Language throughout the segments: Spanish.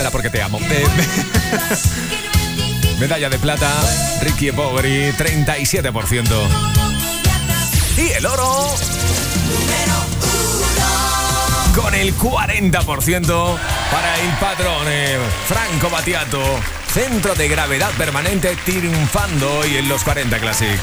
será porque te amo. Medalla de plata, Ricky Poveri, 37%. Y el oro. Con el 40% para el patrón eh, Franco Batiato. Centro de gravedad permanente triunfando hoy en los 40 Classic.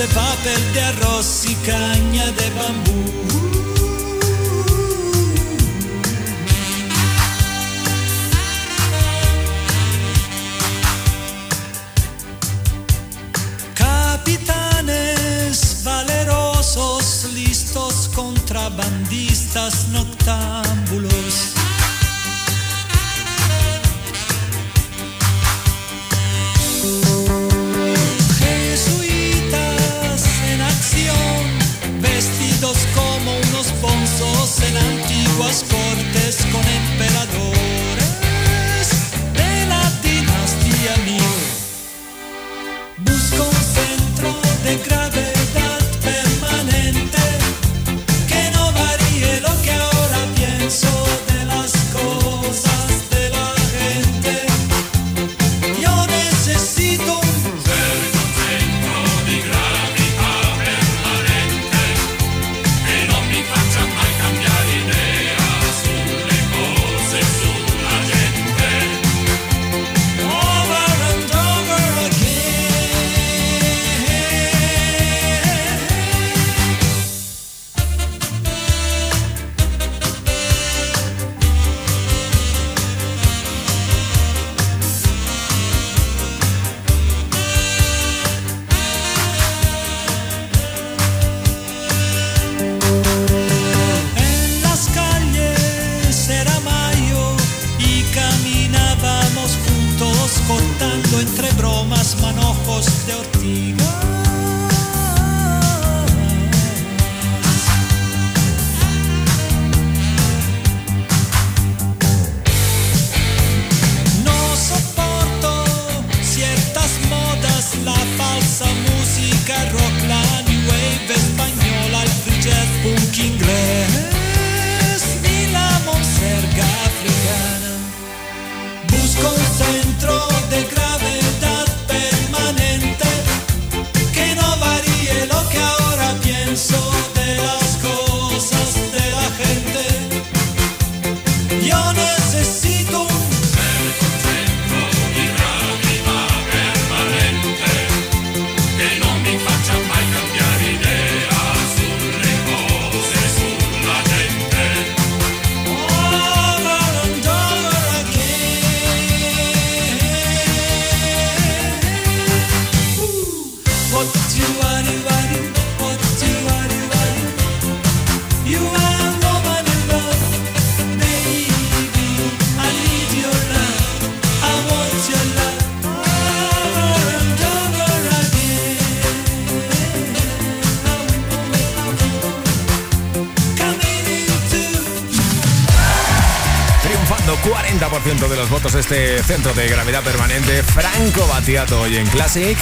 De papel de arroz y caña de bambú. Capitanes valerosos, listos contrabandistas noctámbulos. En antiguas cortes con emperadores Batiato hoy en Classic.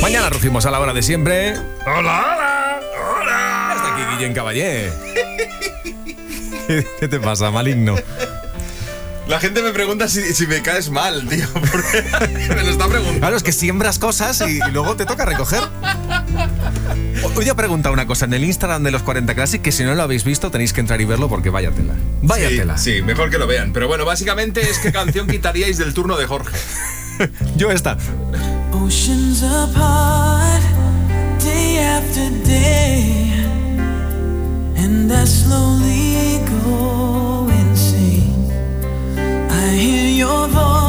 Mañana rugimos a la hora de siempre. ¡Hola, hola! ¡Hola! Hasta aquí Guillén Caballé. ¿Qué, qué te pasa, maligno? La gente me pregunta si, si me caes mal, tío. Porque me lo está preguntando. Claro, es que siembras cosas y, y luego te toca recoger. Hoy he preguntado una cosa en el Instagram de los 40 Classic que si no lo habéis visto tenéis que entrar y verlo porque vaya tela. Vaya Sí, tela. sí, mejor que lo vean. Pero bueno, básicamente es qué canción quitaríais del turno de Jorge. Yo esta. Oceans apart, day after day, and I slowly go insane. I hear your voice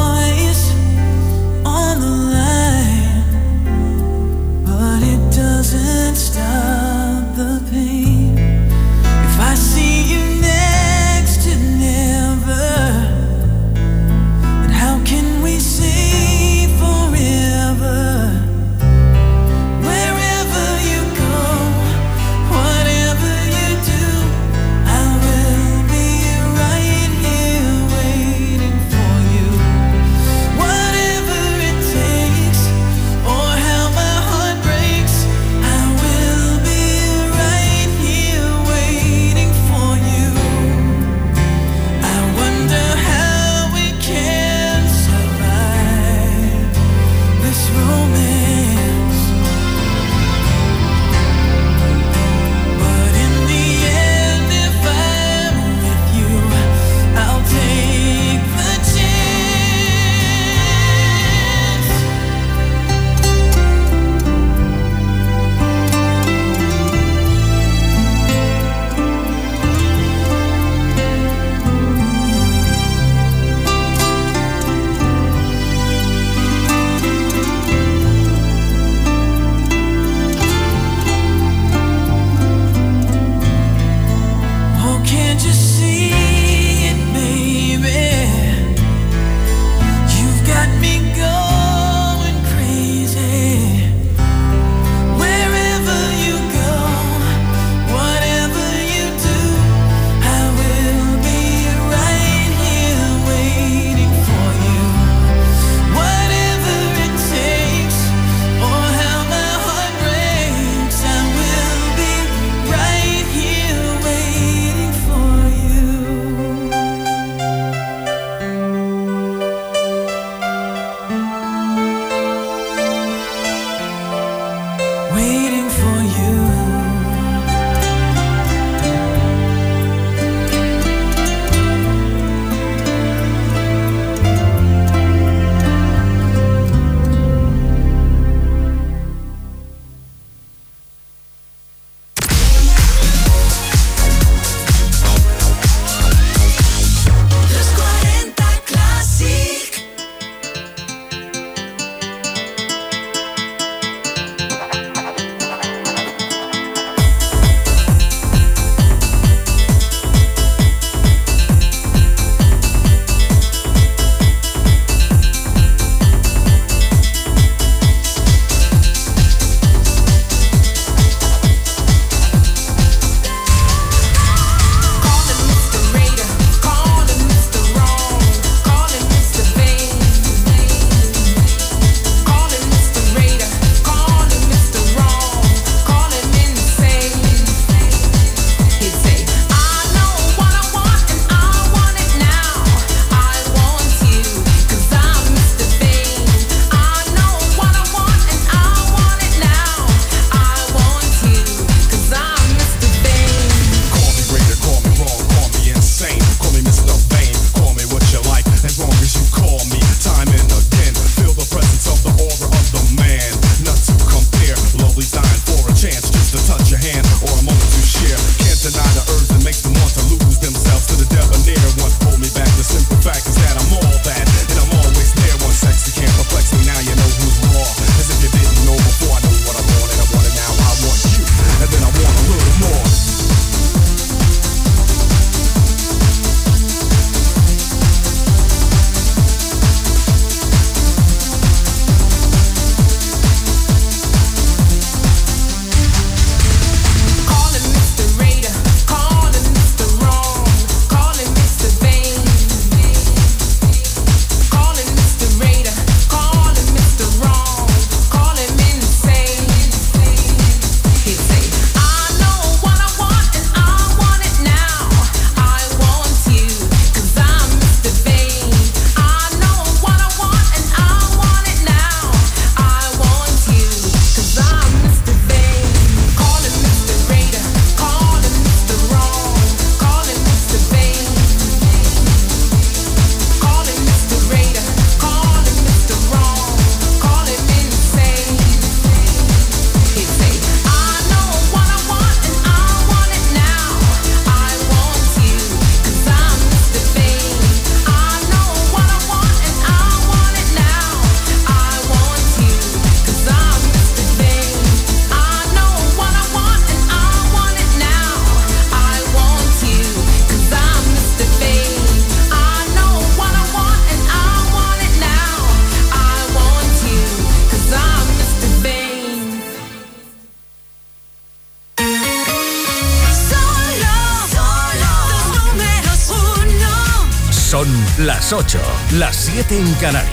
en Canal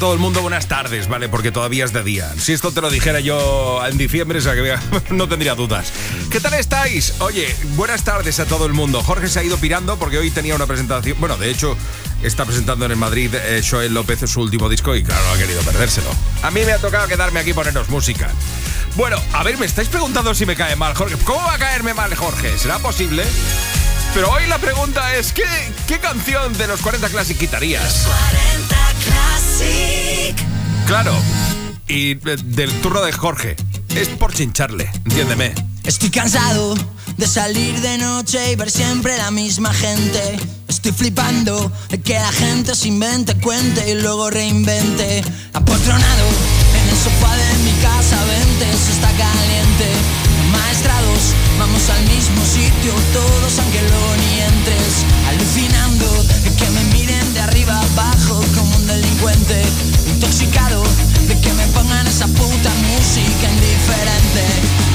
todo el mundo buenas tardes, ¿vale? Porque todavía es de día. Si esto te lo dijera yo en diciembre, no tendría dudas. ¿Qué tal estáis? Oye, buenas tardes a todo el mundo. Jorge se ha ido pirando porque hoy tenía una presentación. Bueno, de hecho, está presentando en el Madrid eh, Joel López su último disco y claro, ha querido perdérselo. A mí me ha tocado quedarme aquí y música. Bueno, a ver, me estáis preguntando si me cae mal Jorge. ¿Cómo va a caerme mal Jorge? ¿Será posible? Pero hoy la pregunta es, ¿qué, qué canción de los 40 Classic quitarías? 40. Claro. Y eh, del turno de Jorge. Es por chincharle, entiéndeme. Estoy cansado de salir de noche y ver siempre la misma gente. Estoy flipando de que la gente se invente, cuente y luego reinvente. Apotronado en el sofá de mi casa, vente, se está caliente. Maestrados, vamos al mismo sitio, todos angelonientes. intoxicado de que me pongan esa puta música indiferente.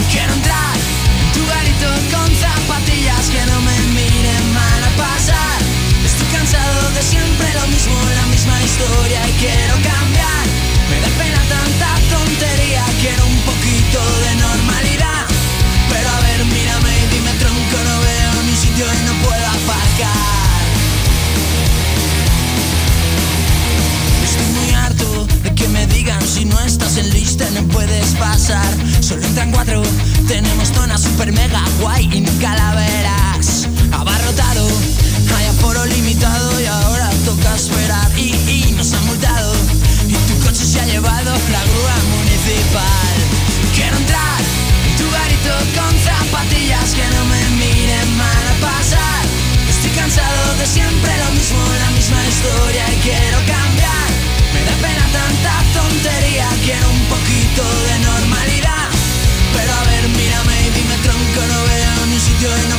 Quiero entrar en tu garito con zapatillas que no me miren mal a pasar. Estoy cansado de siempre lo mismo, la misma historia y quiero cambiar. Me da pena tanta tontería, quiero un poquito de normalidad. Pero a ver, mírame y dime tronco, no veo ni sitio y no puedo aparcar. que me digan si no estás en lista no puedes pasar. Solo entran cuatro, tenemos zona super mega guay y calaveras. Abarrotado, hay aforo limitado y ahora toca esperar. Y, y nos han multado y tu coche se ha llevado la grúa municipal. Quiero entrar tu garito con zapatillas que no me miren mal a pasar. Estoy cansado de siempre lo mismo, la misma historia y quiero cambiar. Da pena tanta tontería, quiero un poquito de normalidad. Pero a ver, mírame y dime tronco, no veo ni sitio y no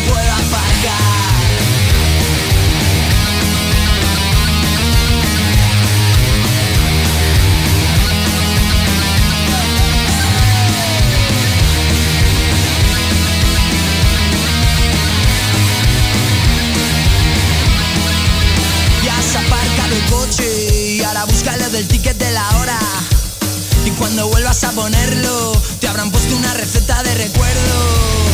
cuando vuelvas a ponerlo, te habrán puesto una receta de recuerdo.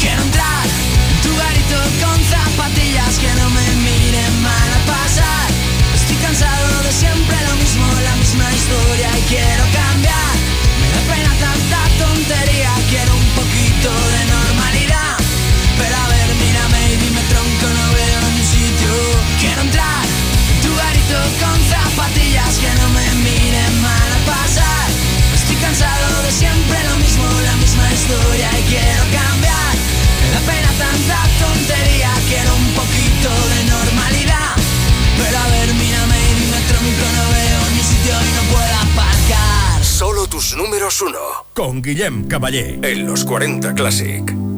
Quiero entrar en tu garito con zapatillas que no me miren mal a pasar. Estoy cansado de siempre lo mismo, la misma historia y quiero cambiar. Historia y quiero cambiar. Pena tanta tontería, quiero un poquito de normalidad. Pero a ver, mírame y dime tronco, no veo ni sitio y no puedo aparcar. Solo tus números uno. Con Guillem Caballé. En los 40 Classic.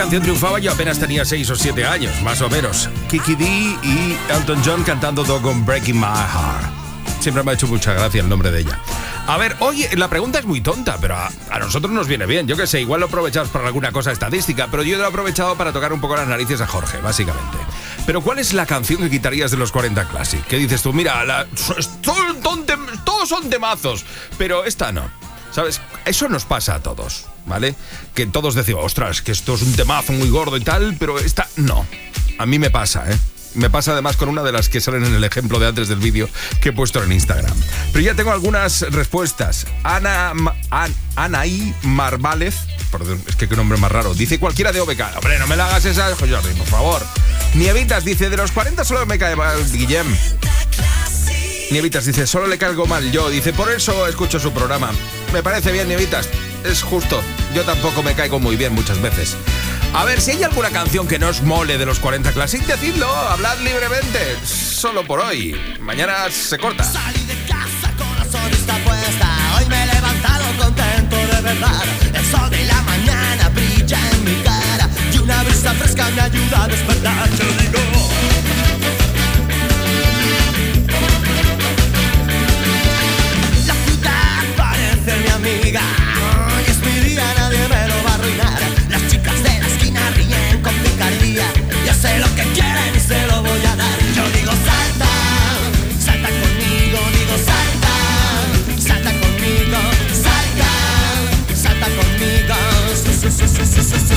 Canción triunfaba yo apenas tenía 6 o 7 años, más o menos. Kiki D y Elton John cantando Doggone Breaking My Heart. Siempre me ha hecho mucha gracia el nombre de ella. A ver, oye, la pregunta es muy tonta, pero a, a nosotros nos viene bien. Yo qué sé, igual lo aprovechamos para alguna cosa estadística, pero yo lo he aprovechado para tocar un poco las narices a Jorge, básicamente. Pero ¿cuál es la canción que quitarías de los 40 Classic? ¿Qué dices tú? Mira, la- son- son todos son temazos, pero esta no. ¿Sabes? Eso nos pasa a todos, ¿vale? Que todos decimos, ostras, que esto es un temazo muy gordo y tal, pero esta no. A mí me pasa, ¿eh? Me pasa además con una de las que salen en el ejemplo de antes del vídeo que he puesto en Instagram. Pero ya tengo algunas respuestas. Ana, An- Anaí Marvález, perdón, es que qué nombre más raro, dice cualquiera de OBK. Hombre, no me la hagas esa, Jordi, por favor. Nievitas dice, de los 40 solo me cae mal Guillem. Nievitas dice, solo le caigo mal yo. Dice, por eso escucho su programa. Me parece bien, Nievitas. Es justo. Yo tampoco me caigo muy bien muchas veces. A ver, si hay alguna canción que no os mole de los 40 Classic, decidlo. Hablad libremente. Solo por hoy. Mañana se corta. Salí de casa con la puesta. Hoy me he levantado contento de verdad. El sol de la mañana brilla en mi cara. Y una brisa fresca me ayuda a despertar. Yo digo. La ciudad parece mi amiga. Sim, sim, sim.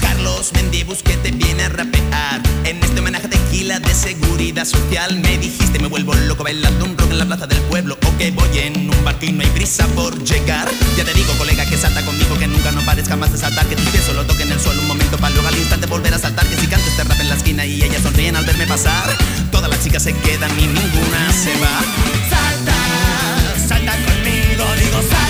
Carlos Mendibus que te viene a rapear. En este homenaje tequila de seguridad social Me dijiste me vuelvo loco bailando un rock en la plaza del pueblo O que voy en un barco y no hay prisa por llegar. Ya te digo colega que salta conmigo Que nunca no pares jamás de saltar. Que tus pies solo toquen el suelo un momento para luego al instante volver a saltar. Que si canto este rap en la esquina y ellas sonríen al verme pasar. Todas las chicas se quedan y ninguna se va. Salta, salta conmigo, digo Salta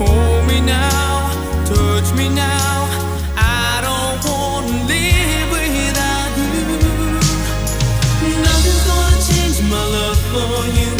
Hold me now, touch me now. I don't want to live without you. Nothing's gonna change my love for. You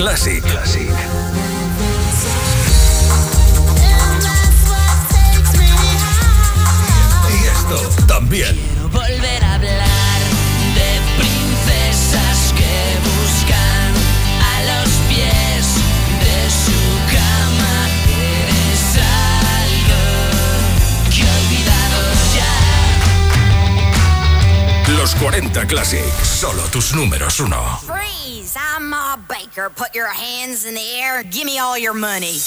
Classic. Classic. Y esto también. Quiero volver a hablar de princesas que buscan a los pies de su cama. Eres algo que olvidado ya. Los 40 Classic, solo tus números uno. put your hands in the air, give me all your money.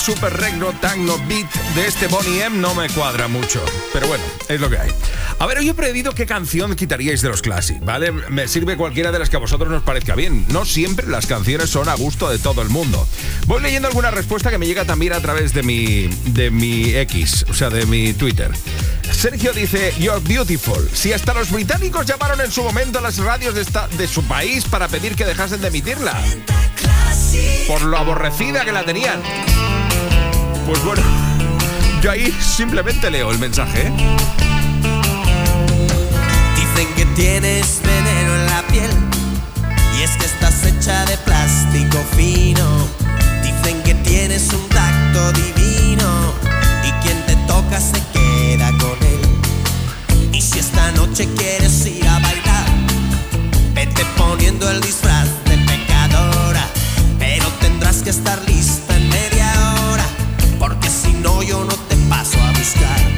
Super regno, tango, beat de este Bonnie M no me cuadra mucho. Pero bueno, es lo que hay. A ver, hoy he qué canción quitaríais de los Classic, ¿vale? Me sirve cualquiera de las que a vosotros nos parezca bien. No siempre las canciones son a gusto de todo el mundo. Voy leyendo alguna respuesta que me llega también a través de mi, de mi X, o sea, de mi Twitter. Sergio dice, You're beautiful. Si hasta los británicos llamaron en su momento a las radios de su país para pedir que dejasen de emitirla. Por lo aborrecida que la tenían. Pues bueno, yo ahí simplemente leo el mensaje. ¿eh? Dicen que tienes veneno en la piel y es que estás hecha de plástico fino. Dicen que tienes un tacto divino y quien te toca se queda con él. Y si esta noche quieres ir a bailar, vete poniendo el disfraz de pecadora, pero tendrás que estar lista paso a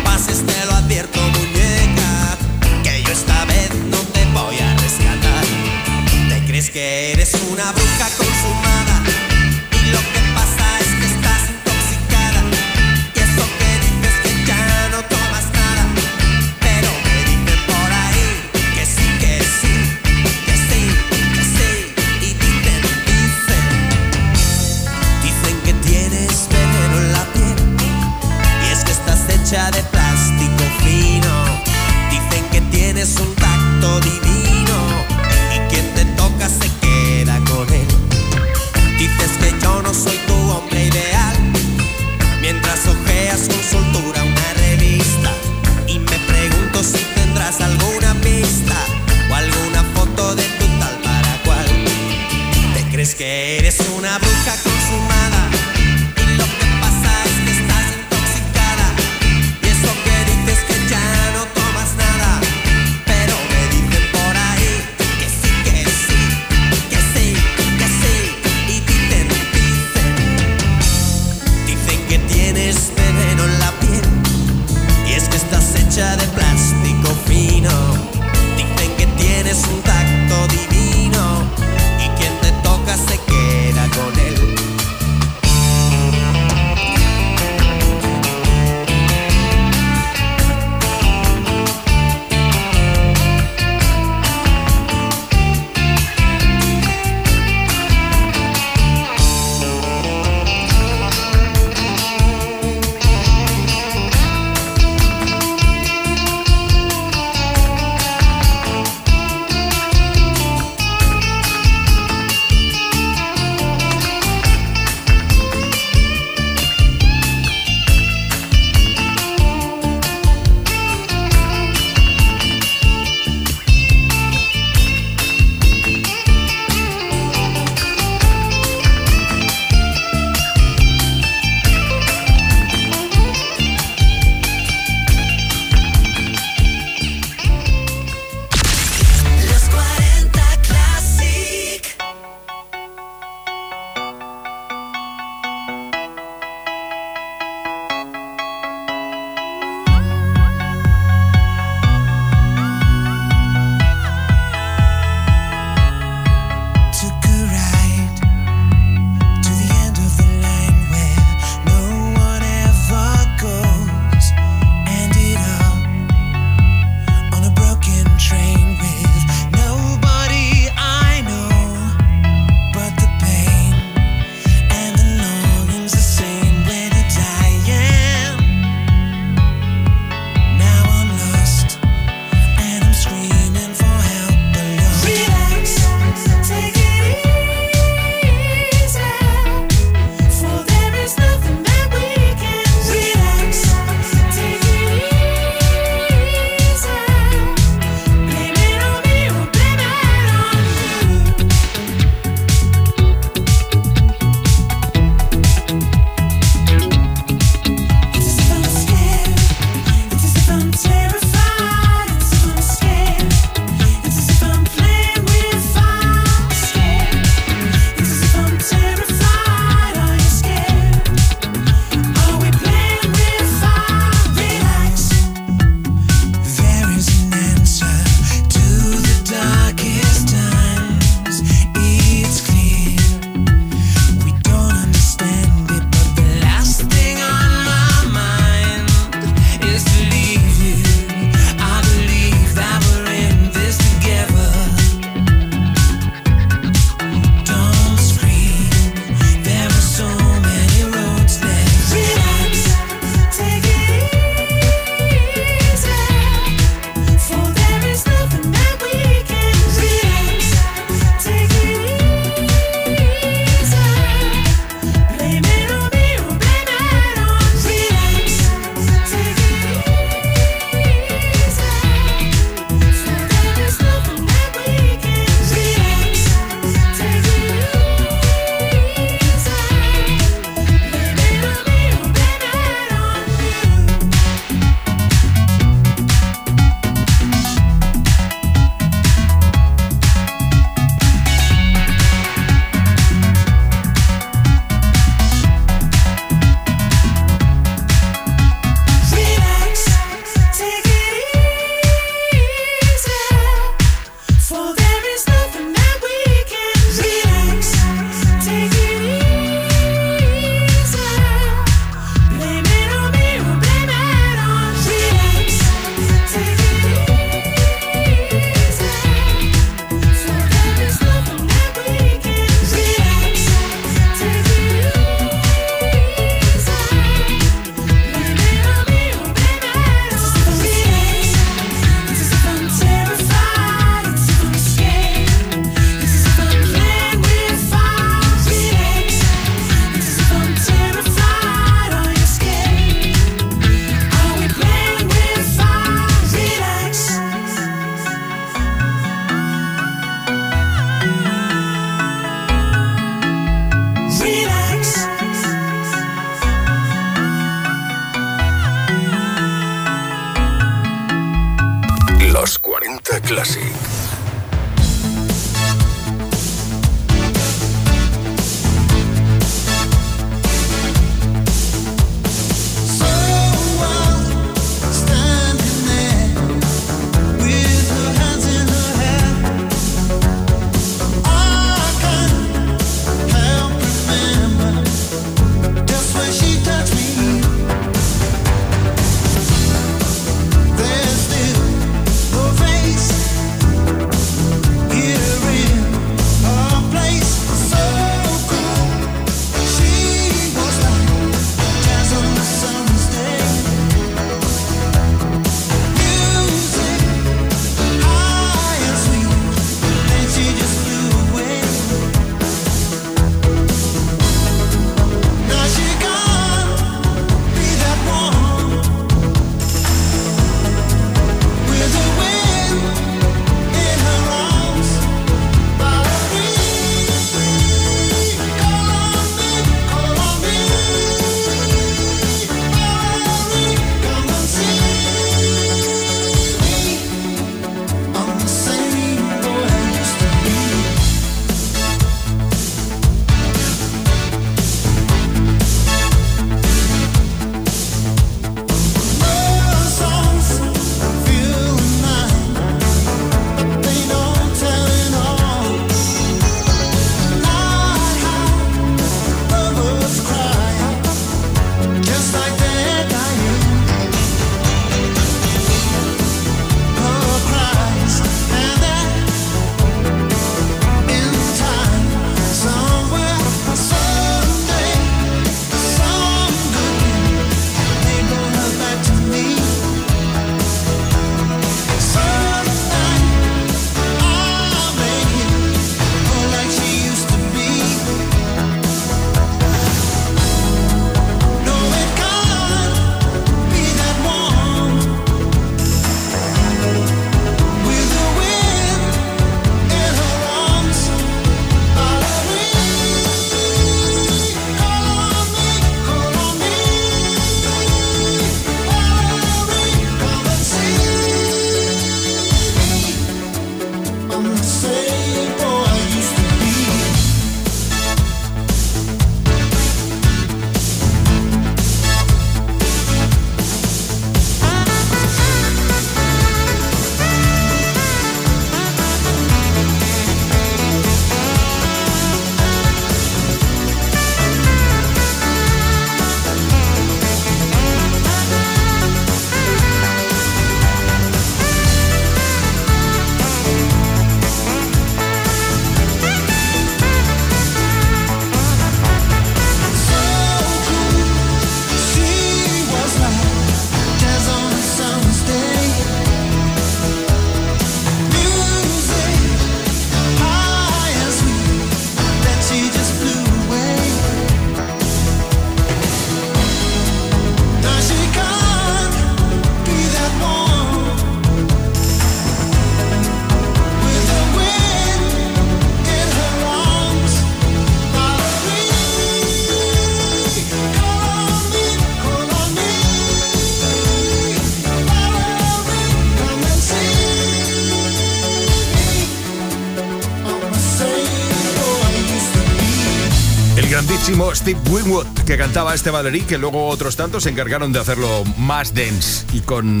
Steve Winwood, que cantaba este Valerie, que luego otros tantos se encargaron de hacerlo más dense y con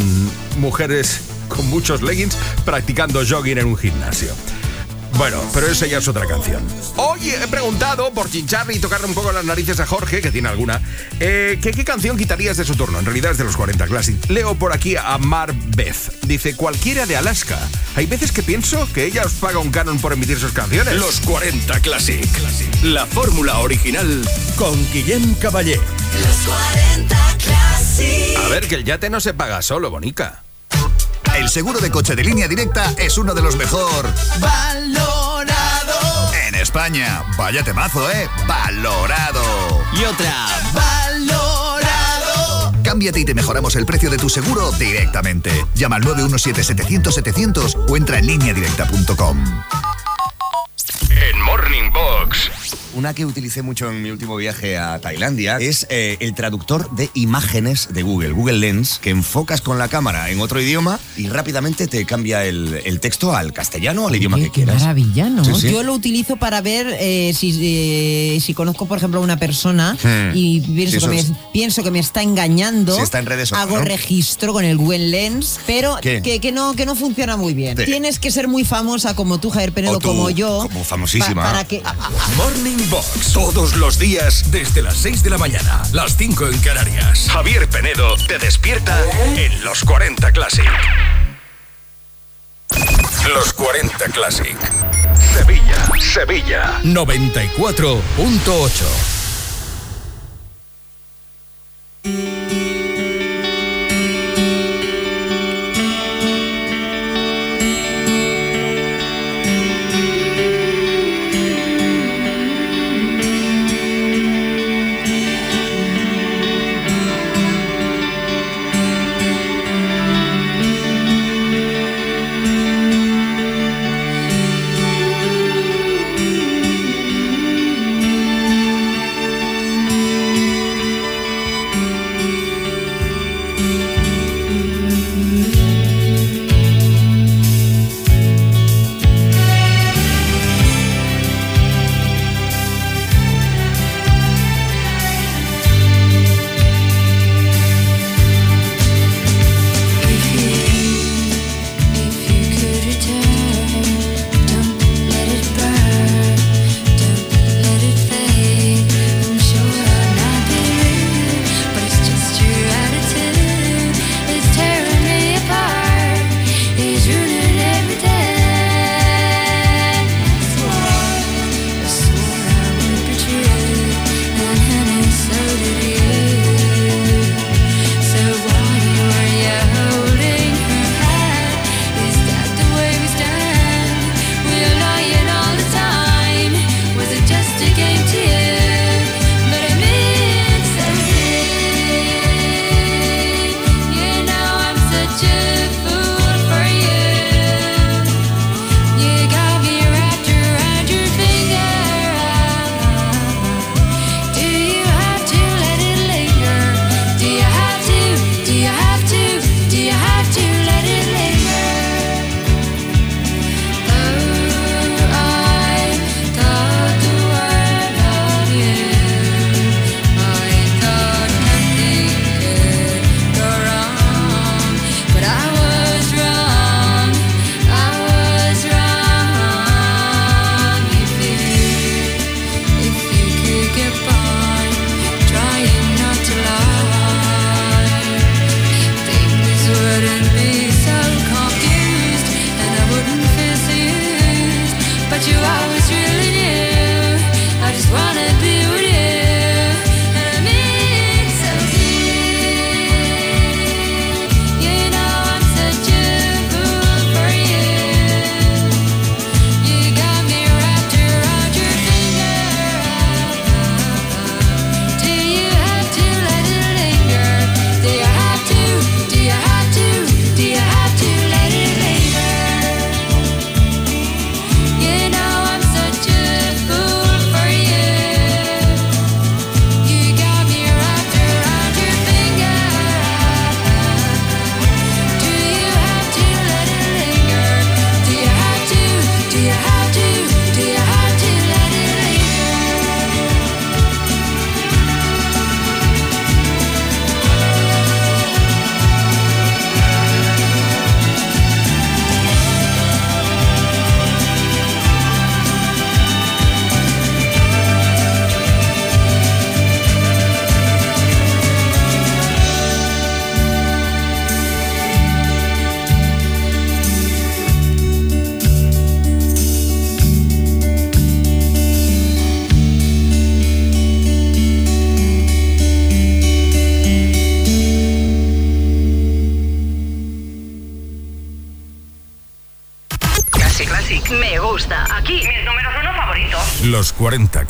mujeres con muchos leggings practicando jogging en un gimnasio. Bueno, pero esa ya es otra canción. Hoy he preguntado por chincharle y tocarle un poco las narices a Jorge, que tiene alguna, eh, que qué canción quitarías de su turno. En realidad es de los 40 Classic. Leo por aquí a Mar Beth. Dice, cualquiera de Alaska. Hay veces que pienso que ella os paga un canon por emitir sus canciones. Los 40 Classic. La fórmula original con Guillem Caballé. Los 40 Classic. A ver, que el yate no se paga solo, bonica. El seguro de coche de línea directa es uno de los mejor Valorado. en España. Vaya temazo, ¿eh? Valorado. Y otra. Valorado. Cámbiate y te mejoramos el precio de tu seguro directamente. Llama al 917-700-700 o entra en lineadirecta.com. una que utilicé mucho en mi último viaje a Tailandia es eh, el traductor de imágenes de Google, Google Lens, que enfocas con la cámara en otro idioma y rápidamente te cambia el, el texto al castellano o al idioma que Qué quieras. maravilla, ¿no? Sí, sí. Yo lo utilizo para ver eh, si, eh, si conozco, por ejemplo, a una persona Hmm. y pienso, Sí, que me, eso pienso que me está engañando. Si está en redes no, Hago ¿no? registro con el Google Lens, pero ¿Qué? que, que no, que no funciona muy bien. Tienes que ser muy famosa como tú, Javier Penedo, como yo. como famosísima. pa- para que. Morning Box. Todos los días desde las 6 de la mañana. Las 5 en Canarias. Javier Penedo te despierta en los 40 Classic. Los 40 Classic. Sevilla, Sevilla. 94.8.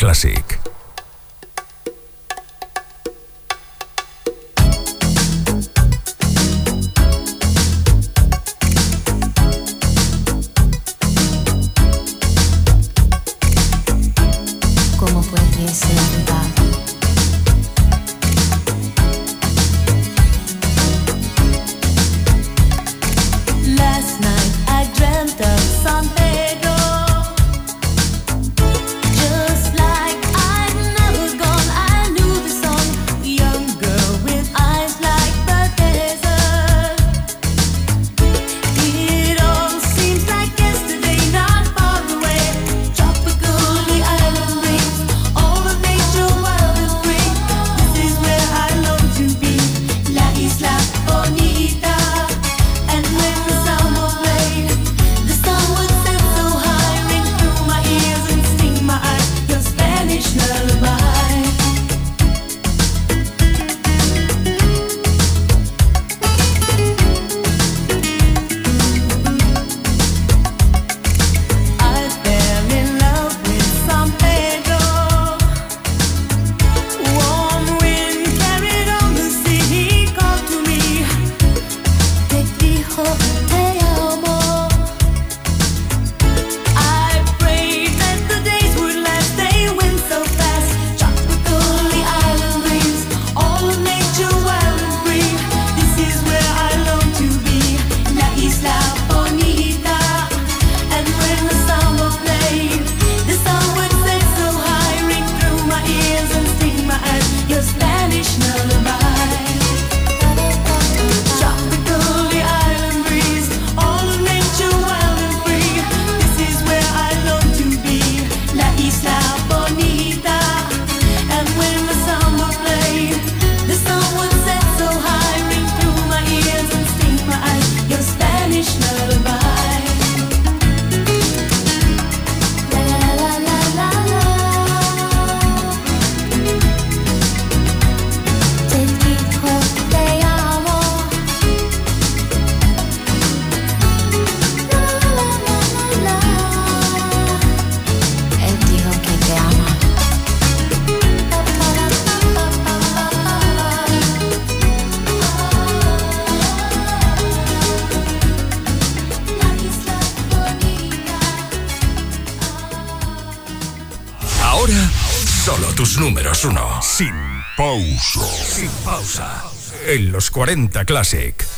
Classic. 40 Classic.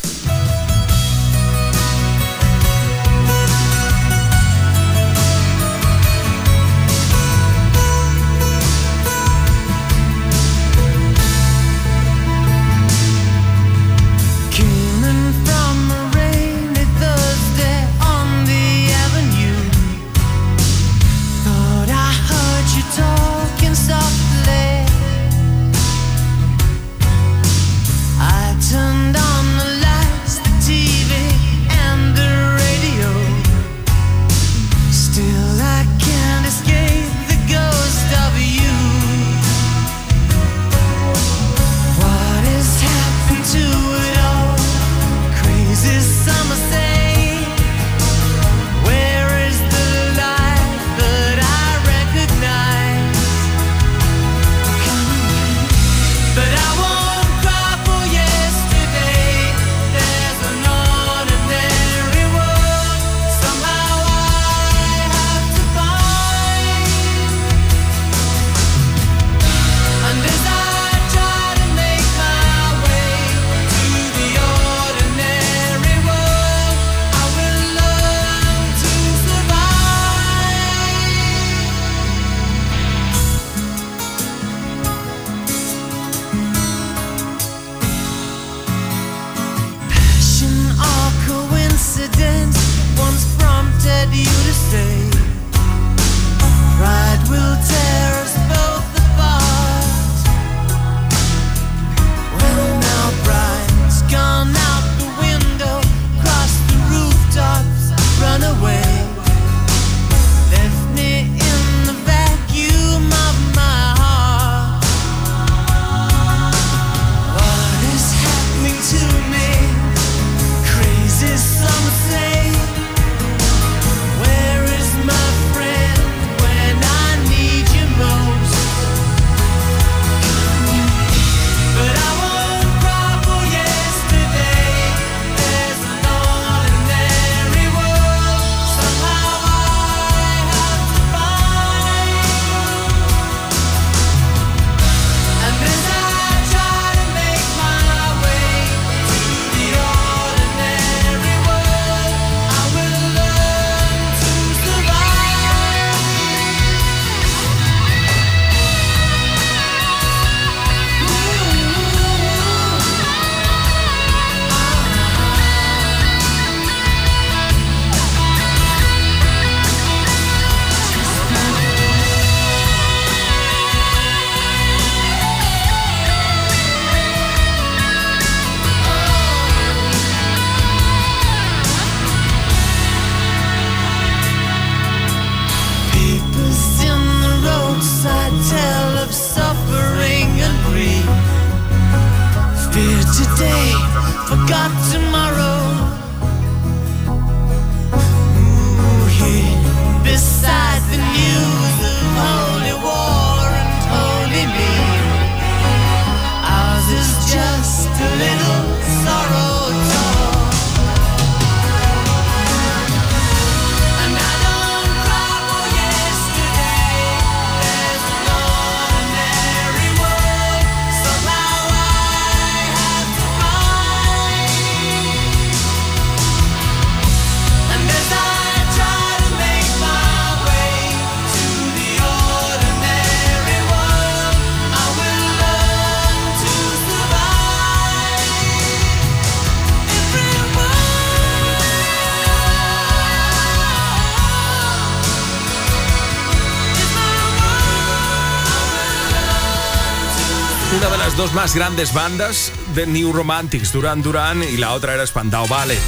Más grandes bandas de New Romantics, Duran Duran, y la otra era Spandau Ballet.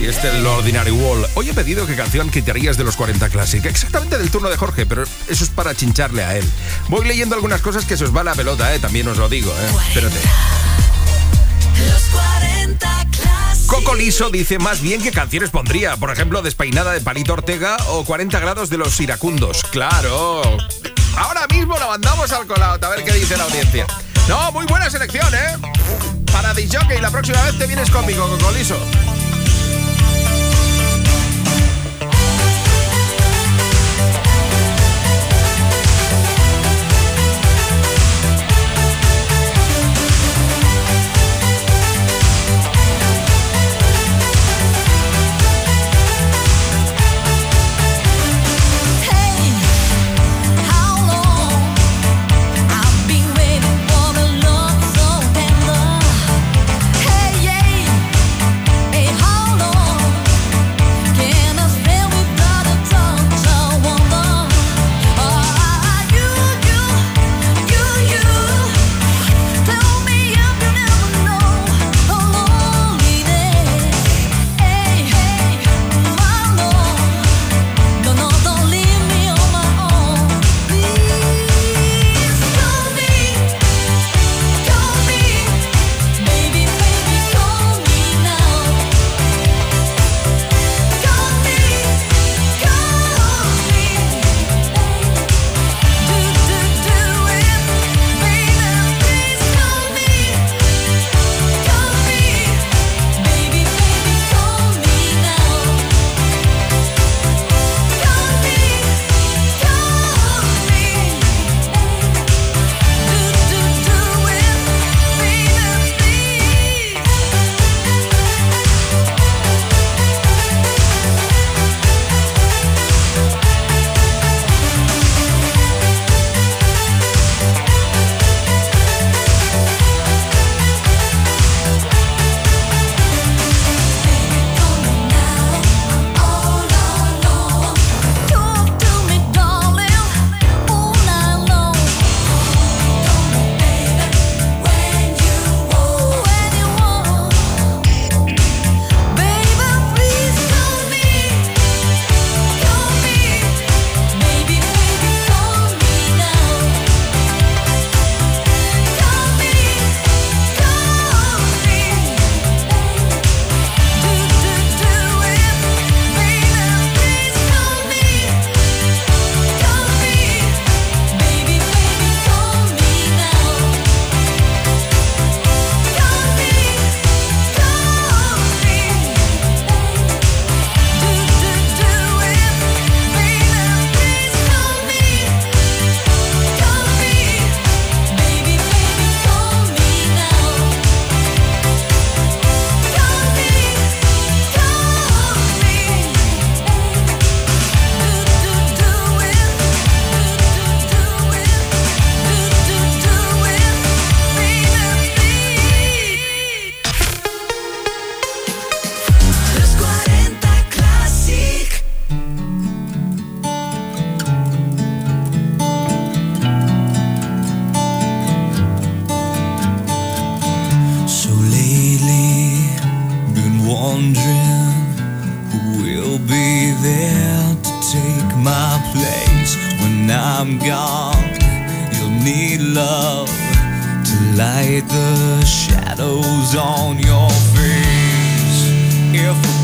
Y este el Ordinary Wall. Hoy he pedido que canción quitarías de los 40 Classic. Exactamente del turno de Jorge, pero eso es para chincharle a él. Voy leyendo algunas cosas que se os va la pelota, eh, también os lo digo, eh. Espérate. Los 40 Classic. Coco Liso dice más bien que canciones pondría. Por ejemplo, Despeinada de Palito Ortega o 40 grados de los iracundos. Claro. Ahora mismo lo mandamos al colado, a ver qué dice la audiencia. No, muy buena selección, ¿eh? Para DJ, la próxima vez te vienes conmigo, Coco Liso. careful.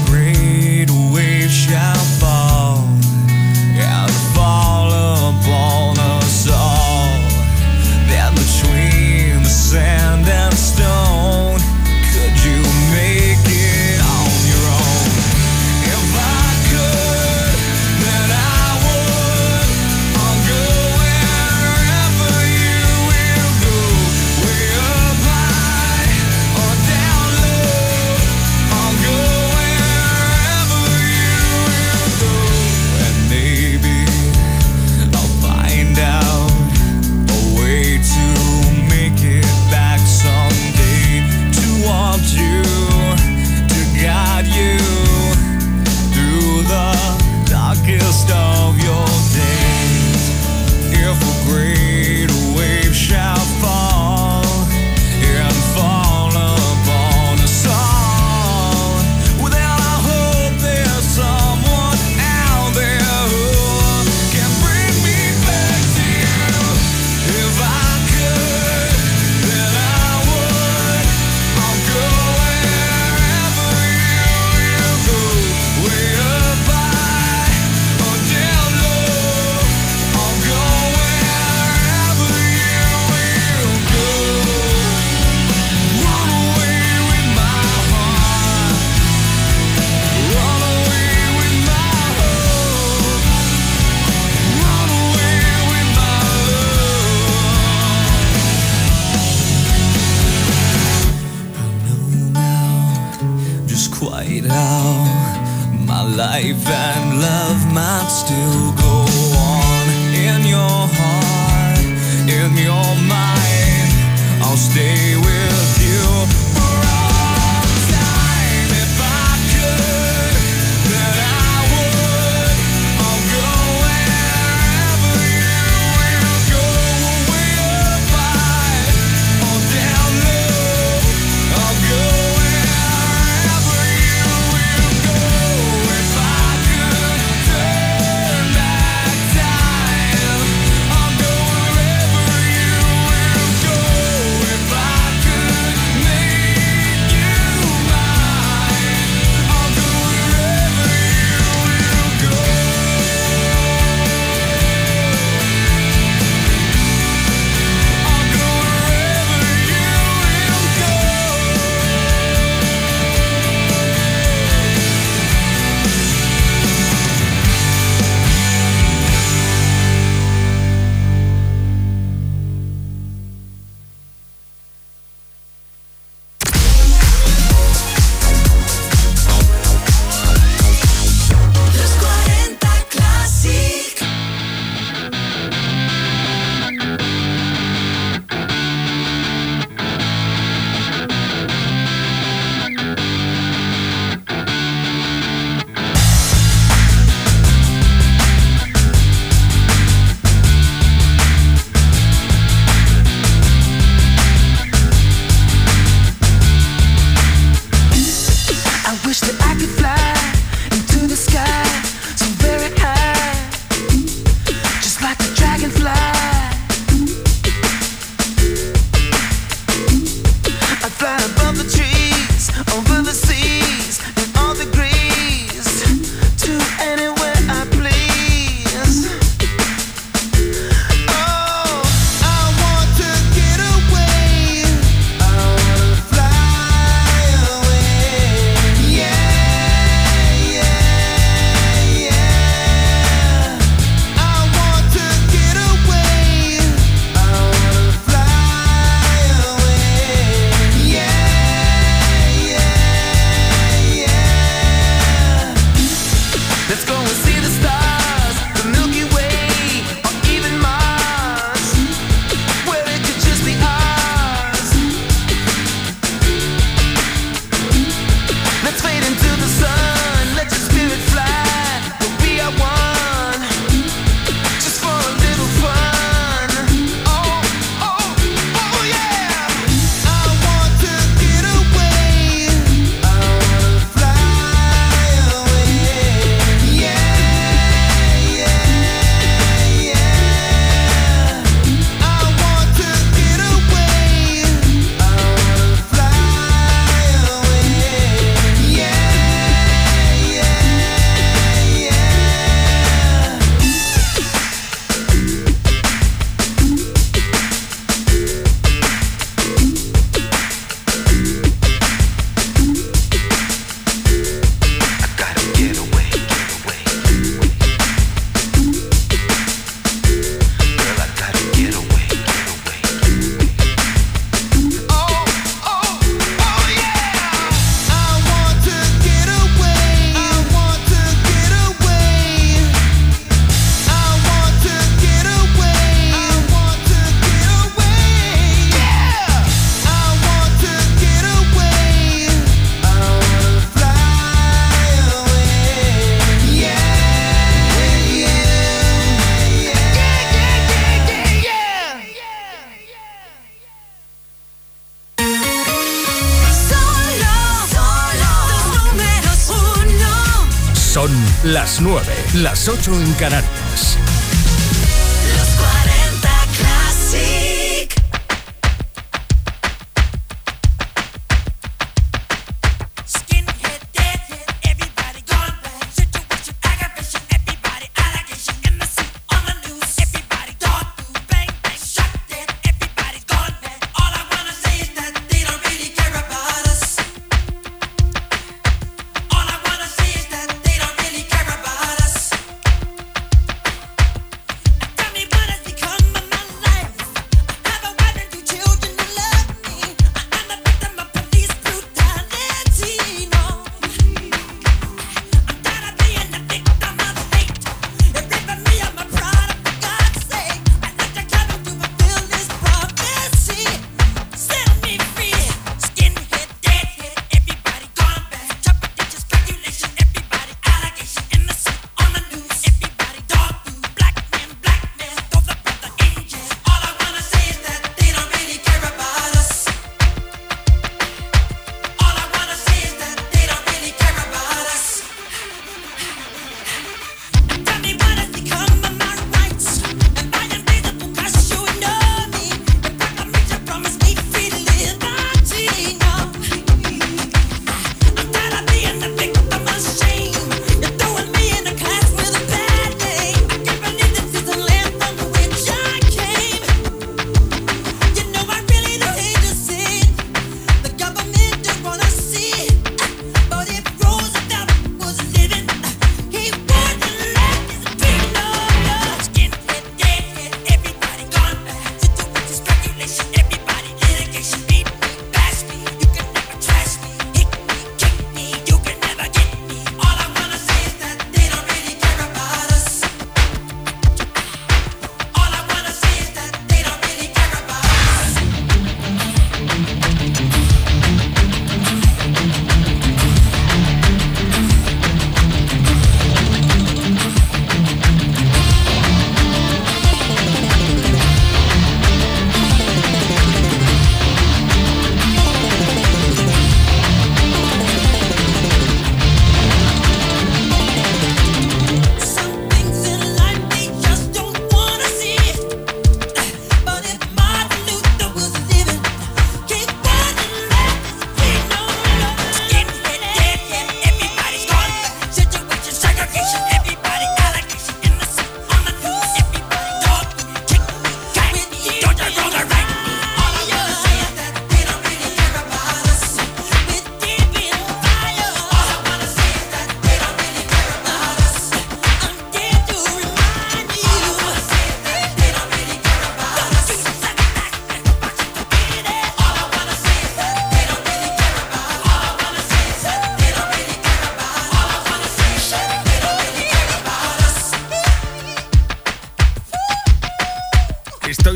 Still las 8 en Canarias.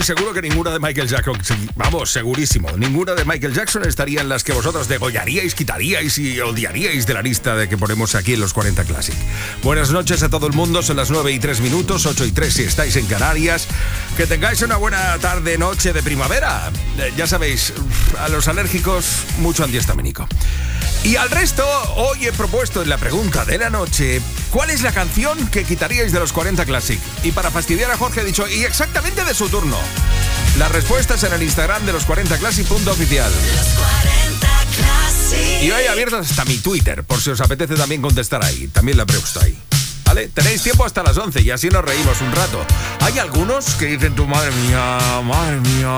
seguro que ninguna de Michael Jackson, vamos, segurísimo, ninguna de Michael Jackson estaría en las que vosotros degollaríais, quitaríais y odiaríais de la lista de que ponemos aquí en los 40 Classic. Buenas noches a todo el mundo, son las 9 y 3 minutos, 8 y 3 si estáis en Canarias. Que tengáis una buena tarde, noche de primavera. Eh, ya sabéis, a los alérgicos, mucho antihistamínico. Y al resto, hoy he propuesto en la pregunta de la noche ¿Cuál es la canción que quitaríais de los 40 Classic? Y para fastidiar a Jorge he dicho, y exactamente de su turno. Las respuestas en el Instagram de los 40 Classic. Oficial. Y hoy abierto hasta mi Twitter, por si os apetece también contestar ahí. También la pregunto ahí. ¿Vale? Tenéis tiempo hasta las 11 y así nos reímos un rato. Hay algunos que dicen, tu madre mía, madre mía,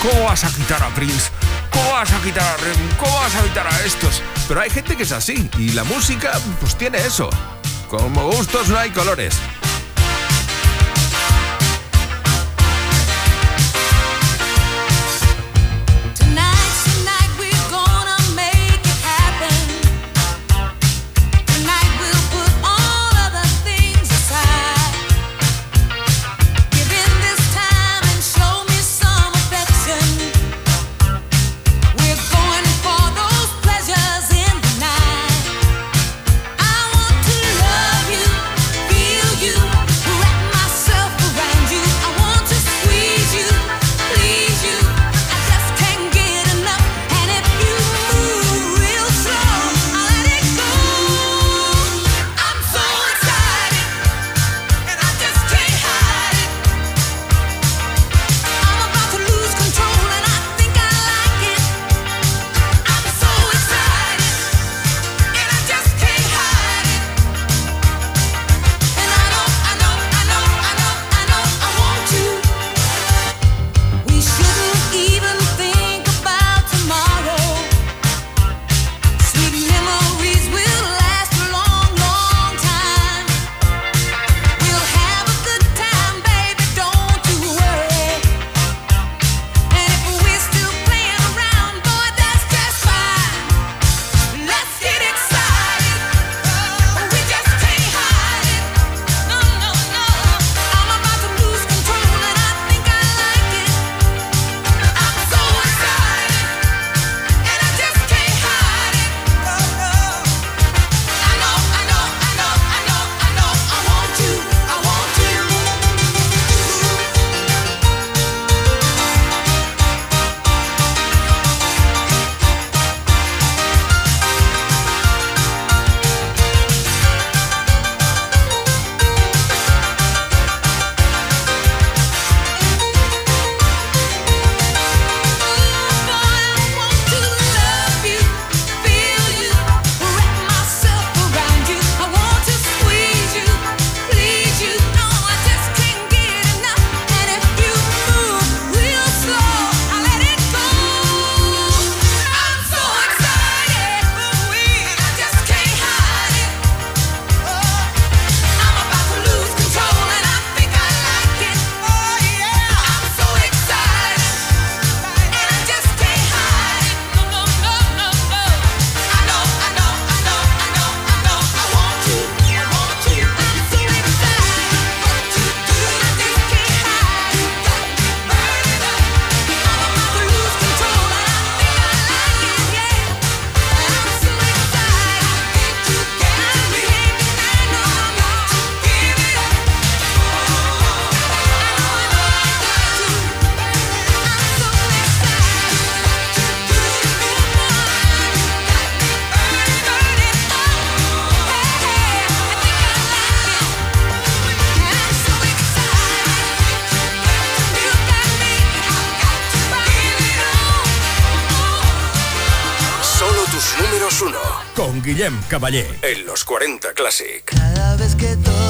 ¿cómo vas a quitar a Prince? ¿Cómo vas a quitar a Rem? ¿Cómo vas a quitar a estos? Pero hay gente que es así y la música pues tiene eso. Como gustos no hay colores. Caballé. En los 40 Classic. Cada vez que toco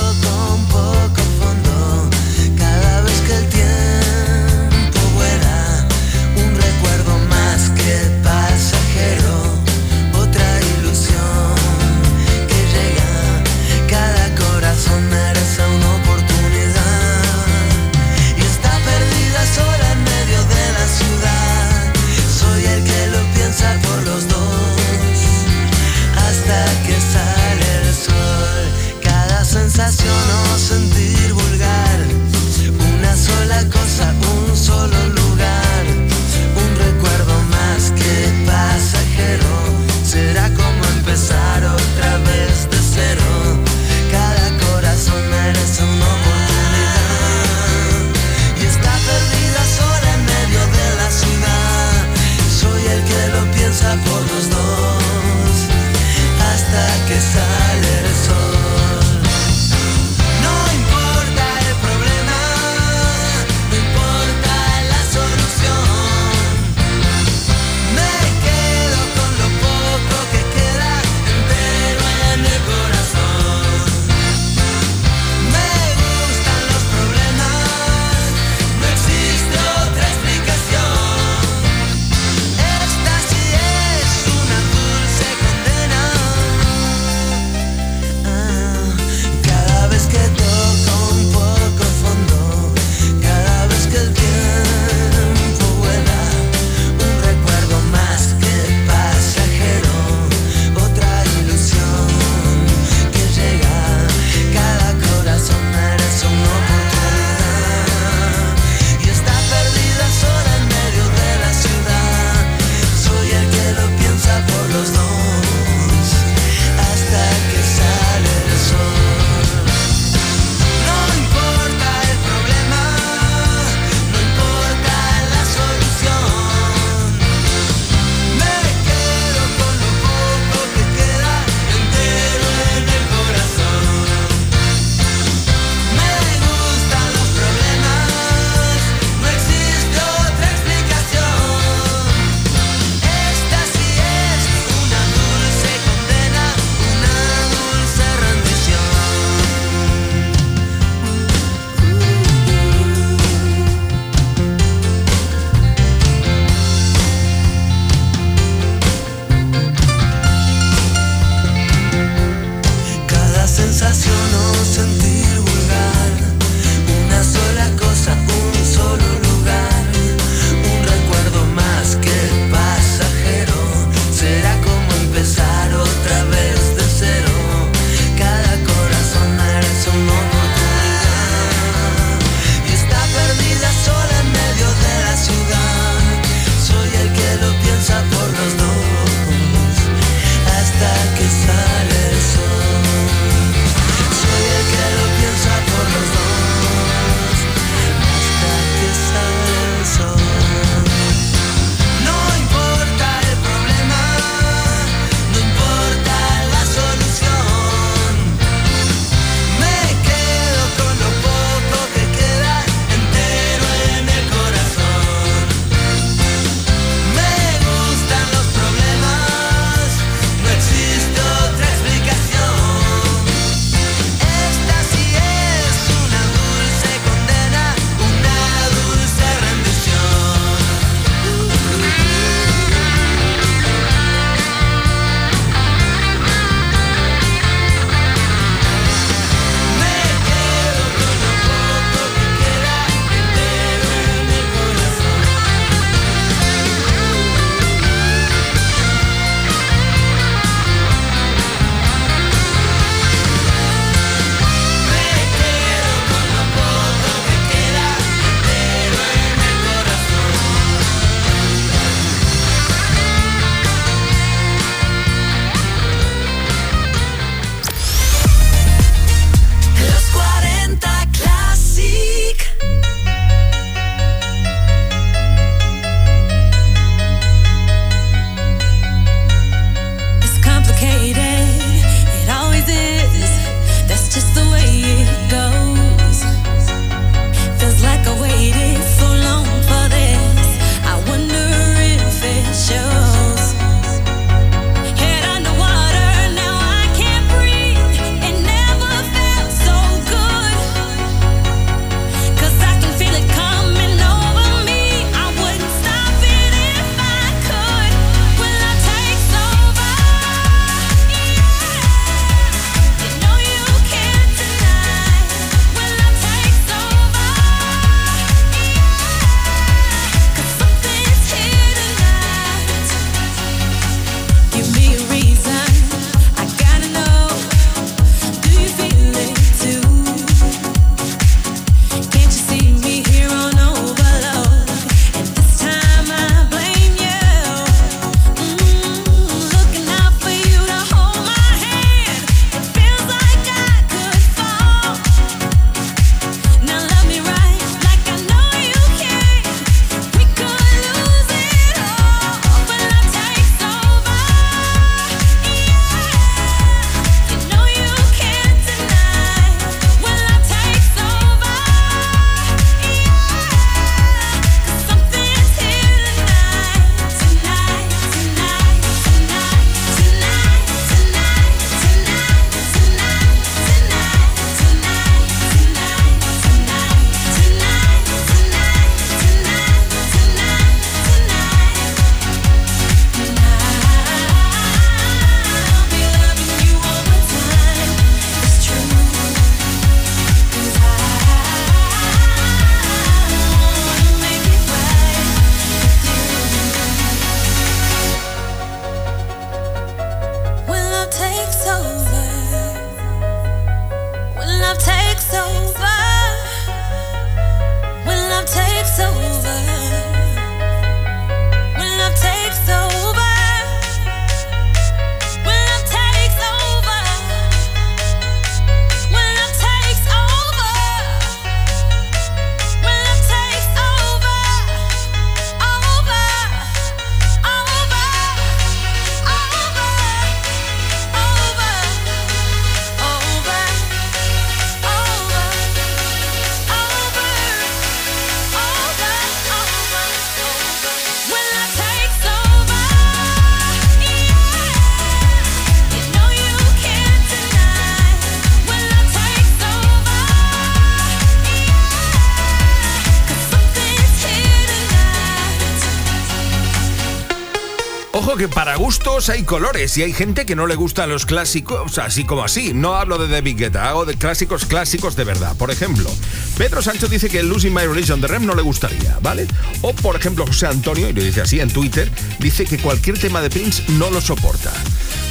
gustos hay colores y hay gente que no le gustan los clásicos así como así. No hablo de David Guetta, hago de clásicos clásicos de verdad. Por ejemplo, Pedro Sancho dice que Losing My Religion de Rem no le gustaría, ¿vale? O por ejemplo, José Antonio, y lo dice así en Twitter, dice que cualquier tema de Prince no lo soporta.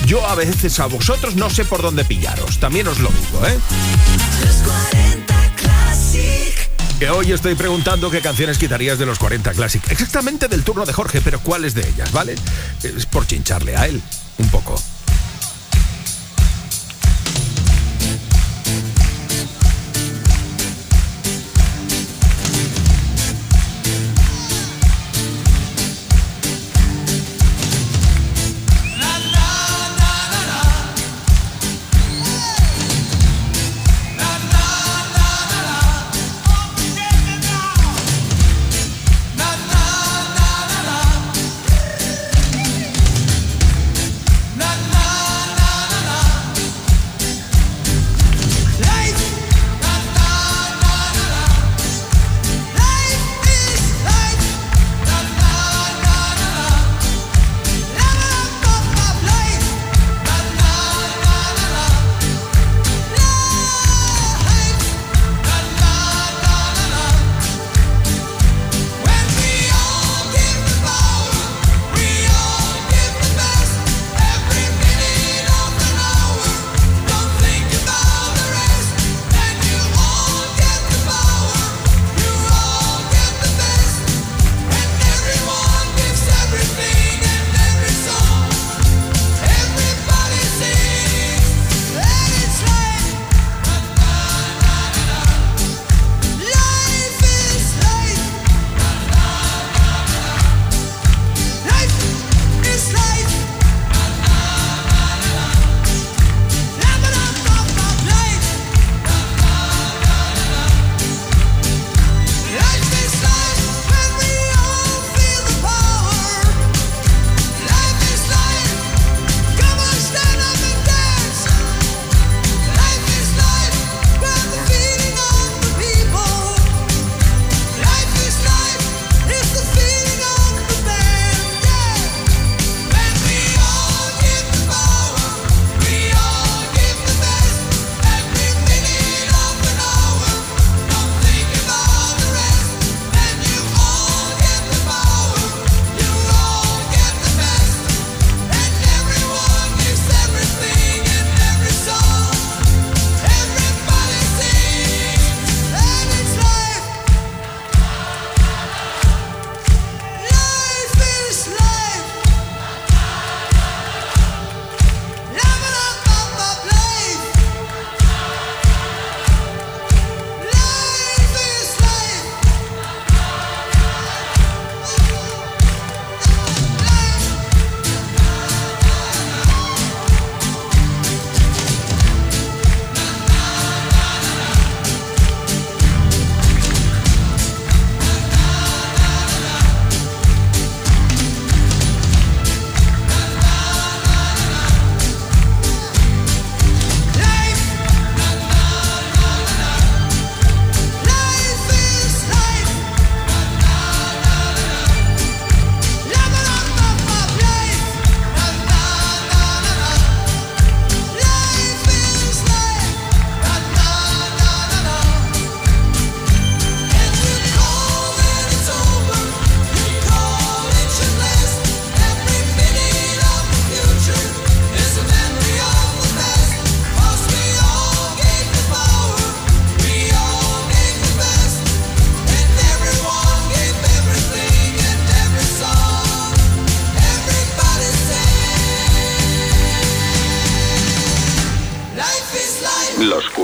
Yo a veces a vosotros no sé por dónde pillaros. También os lo digo, ¿eh? Que hoy estoy preguntando qué canciones quitarías de los 40 Classic. Exactamente del turno de Jorge, pero ¿cuáles de ellas, vale? Es por chincharle a él,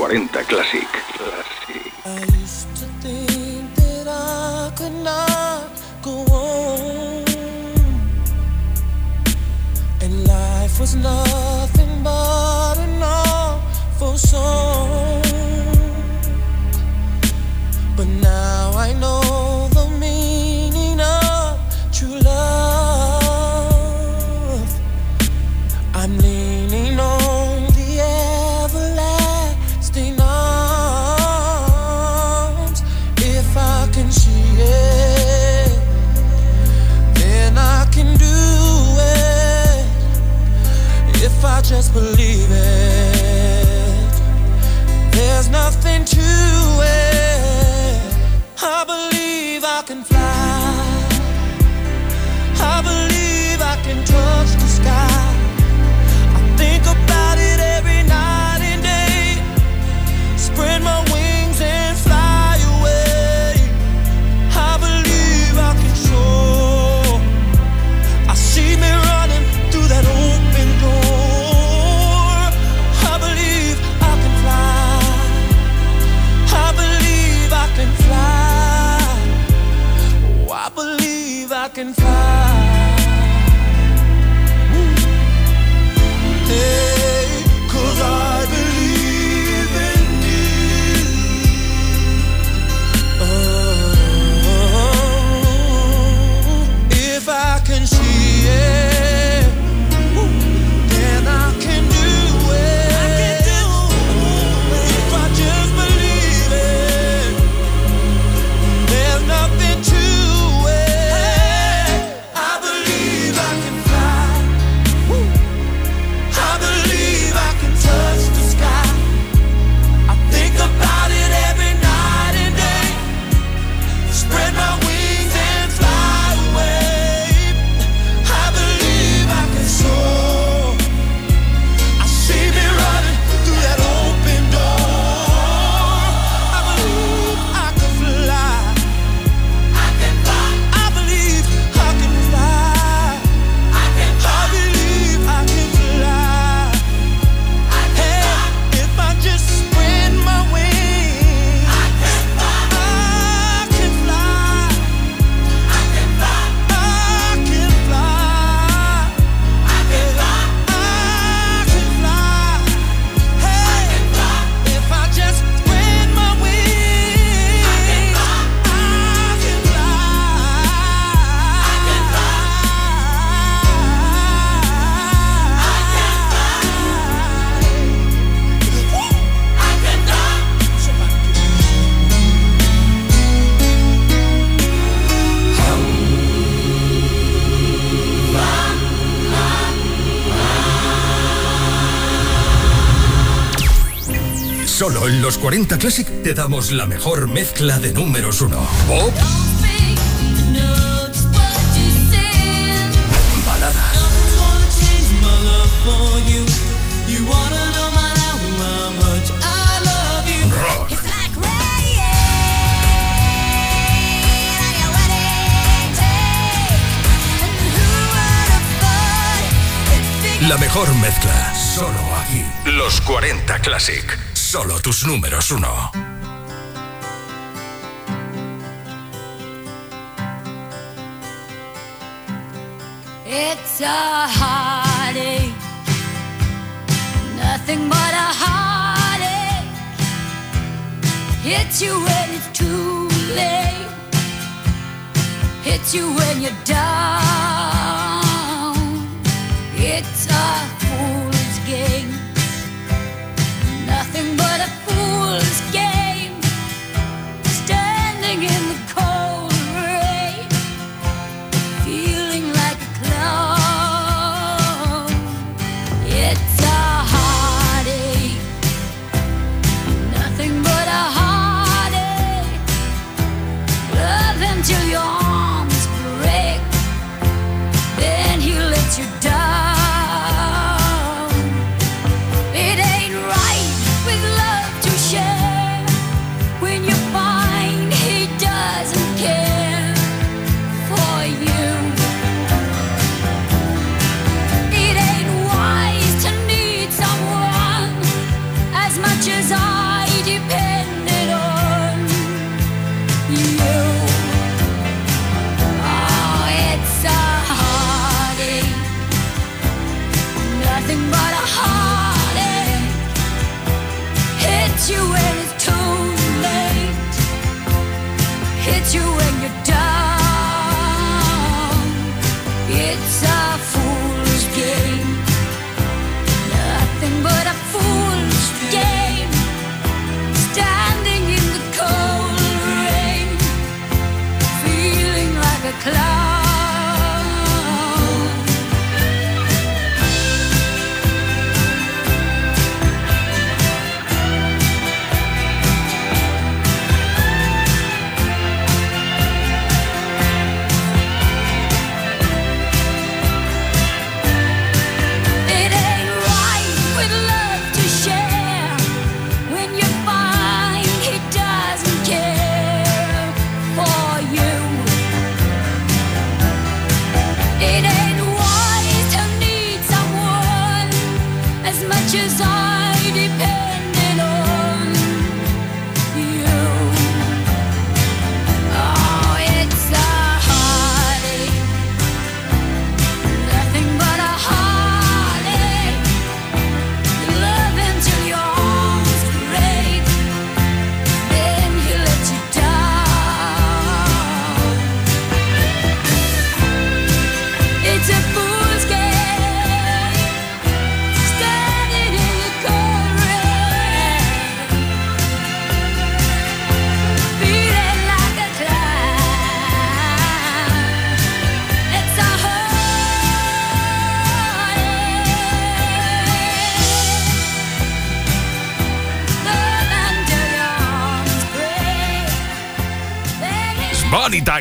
40 Classic. Not on, and life was nothing 40 Classic te damos la mejor mezcla de números 1. Pop. Baladas. Rock. La mejor mezcla, solo aquí. Los 40 Classic. Solo tus números uno. It's a heartache, nothing but a heartache. Hits you when it's too late, hits you when you're done.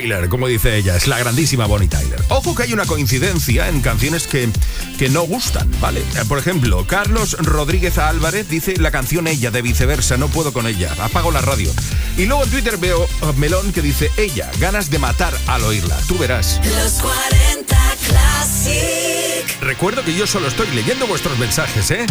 Tyler, como dice ella, es la grandísima Bonnie Tyler. Ojo que hay una coincidencia en canciones que, que no gustan, ¿vale? Eh, por ejemplo, Carlos Rodríguez Álvarez dice la canción ella de viceversa, no puedo con ella, apago la radio. Y luego en Twitter veo Melón que dice ella, ganas de matar al oírla, tú verás. Los 40 Classic. Recuerdo que yo solo estoy leyendo vuestros mensajes, ¿eh?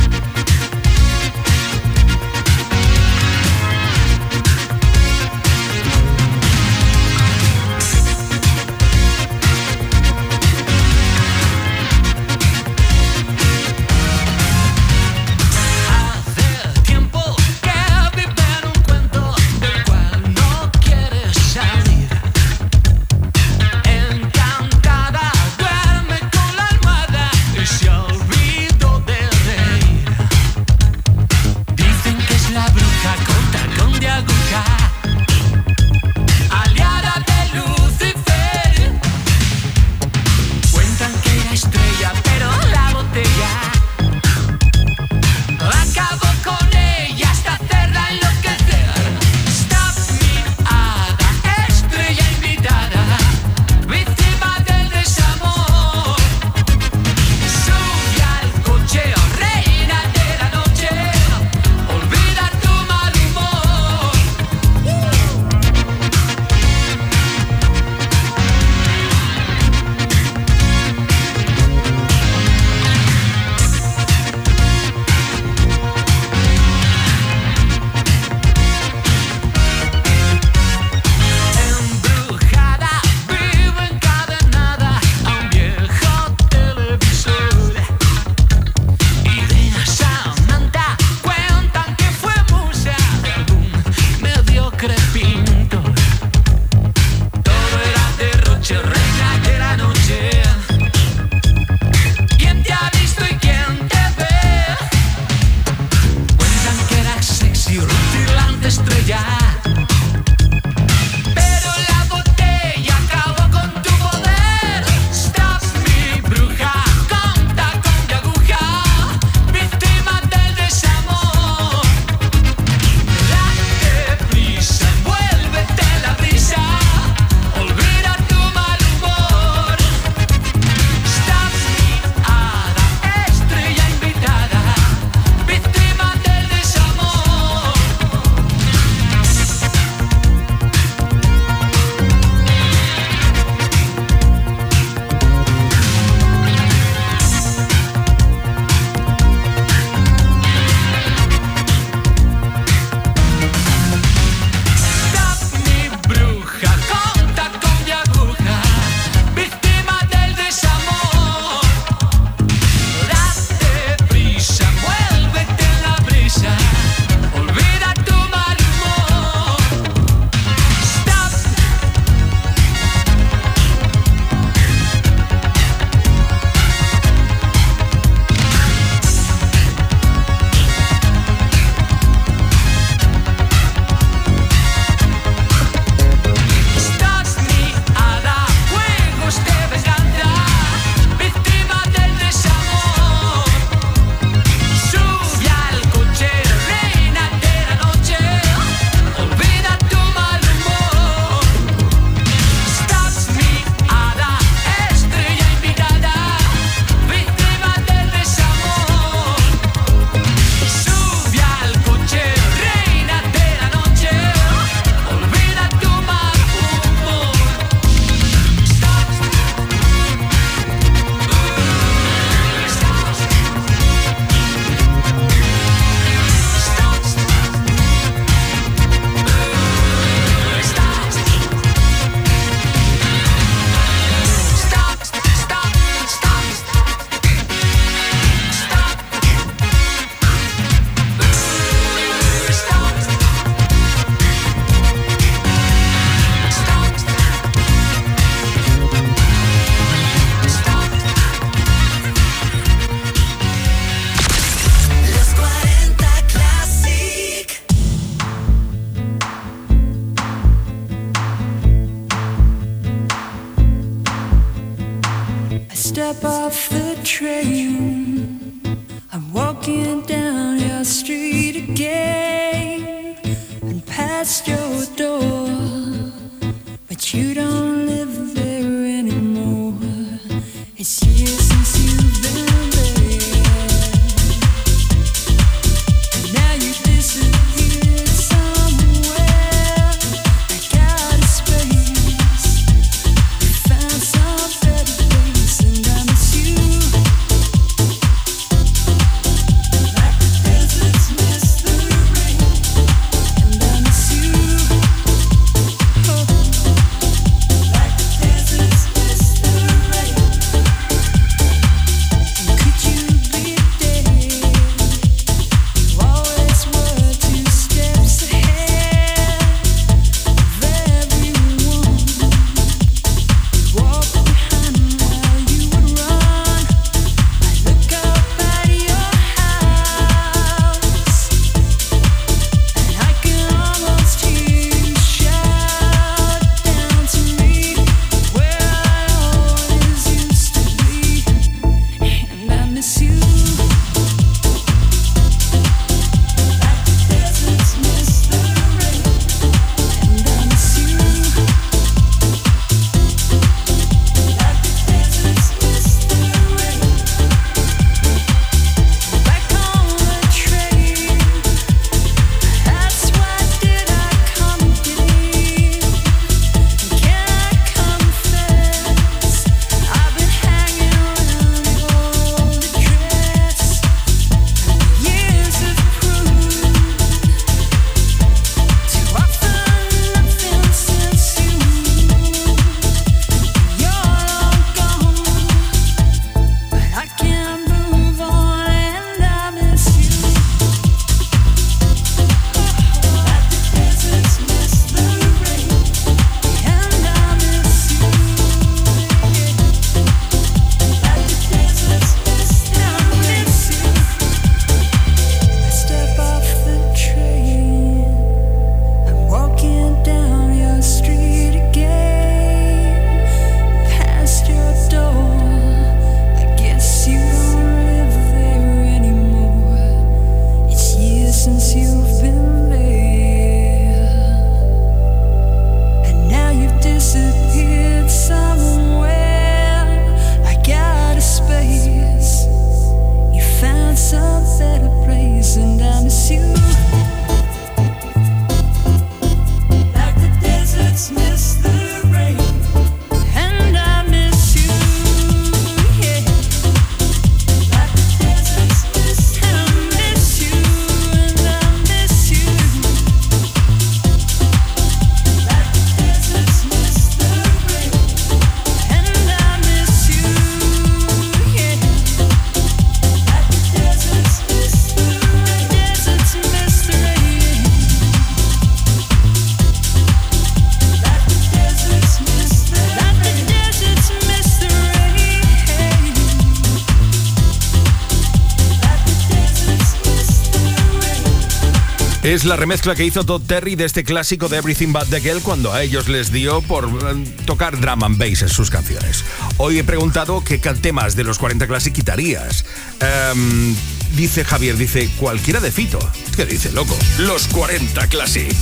Es la remezcla que hizo Todd Terry de este clásico de Everything But The Girl cuando a ellos les dio por eh, tocar drum and bass en sus canciones. Hoy he preguntado qué temas de los 40 Classic quitarías. Em, dice Javier, dice cualquiera de Fito. ¿Qué dice, loco? Los 40 Classic.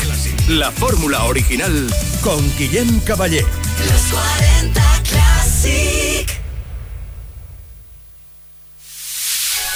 La fórmula original con Guillem Caballé. Los 40.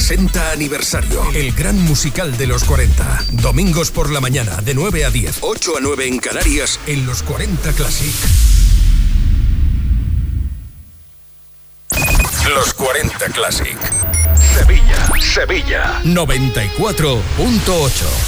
60 aniversario. El gran musical de los 40. Domingos por la mañana, de 9 a 10. 8 a 9 en Canarias, en los 40 Classic. Los 40 Classic. Sevilla, Sevilla. 94.8.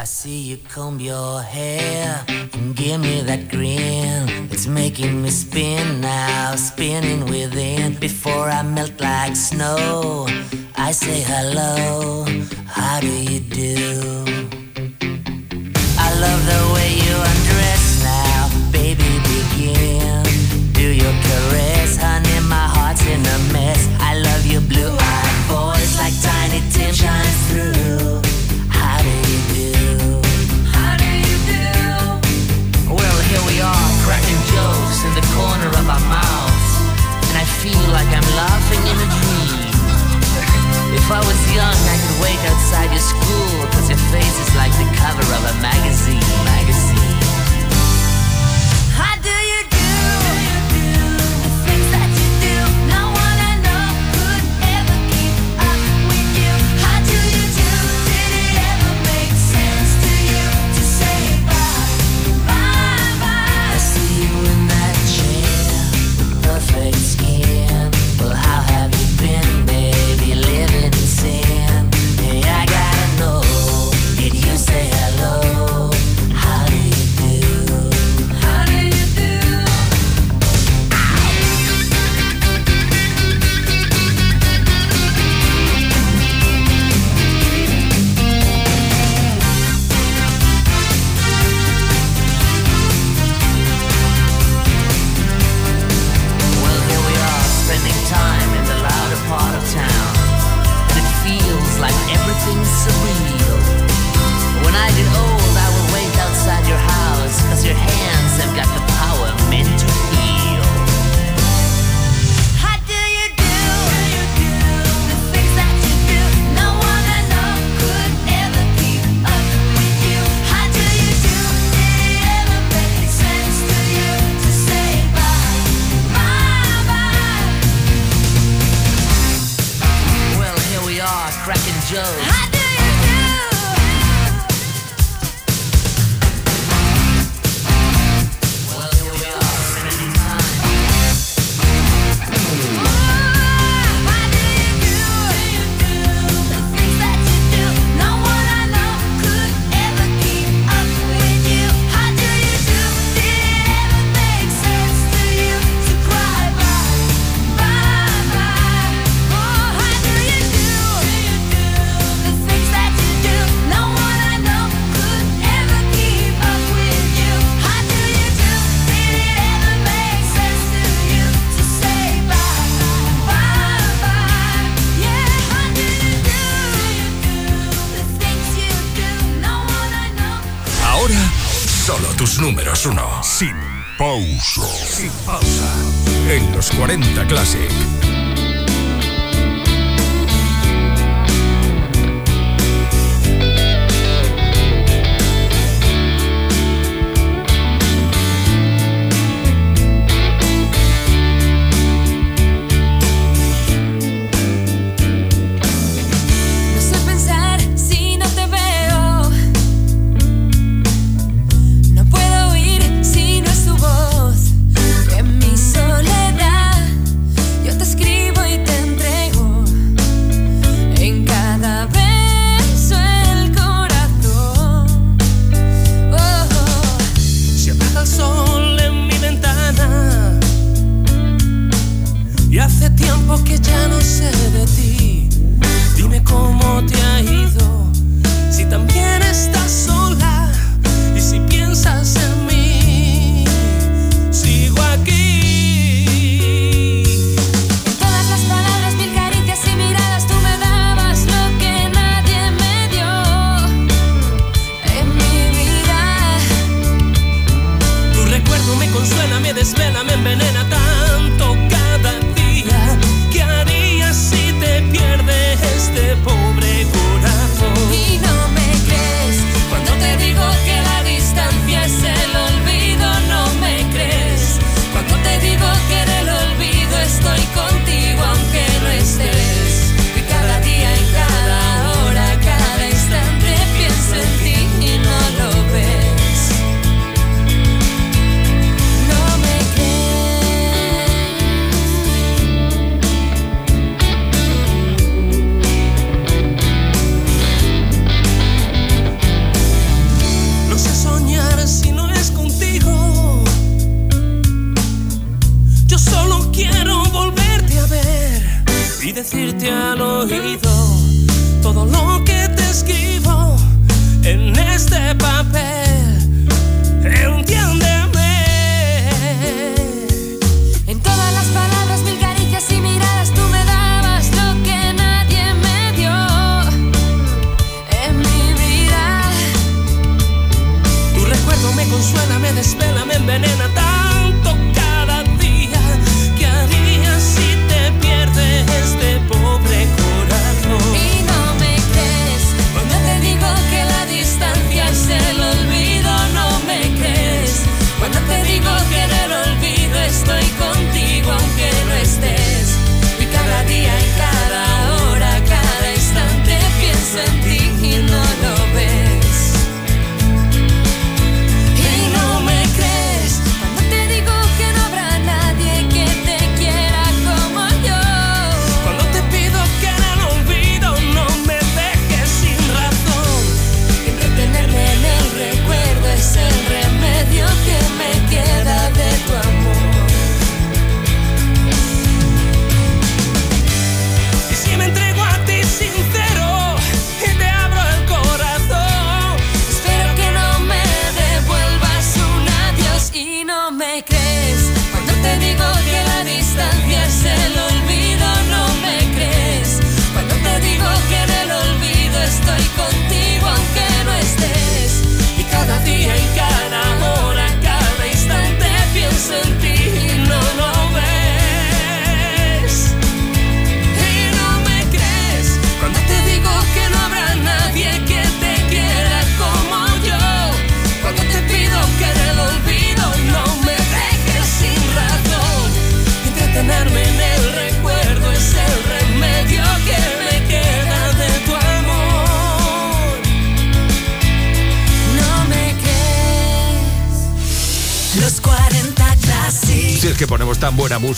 I see you comb your hair and give me that grin. It's making me spin now, spinning within. Before I melt like snow, I say hello.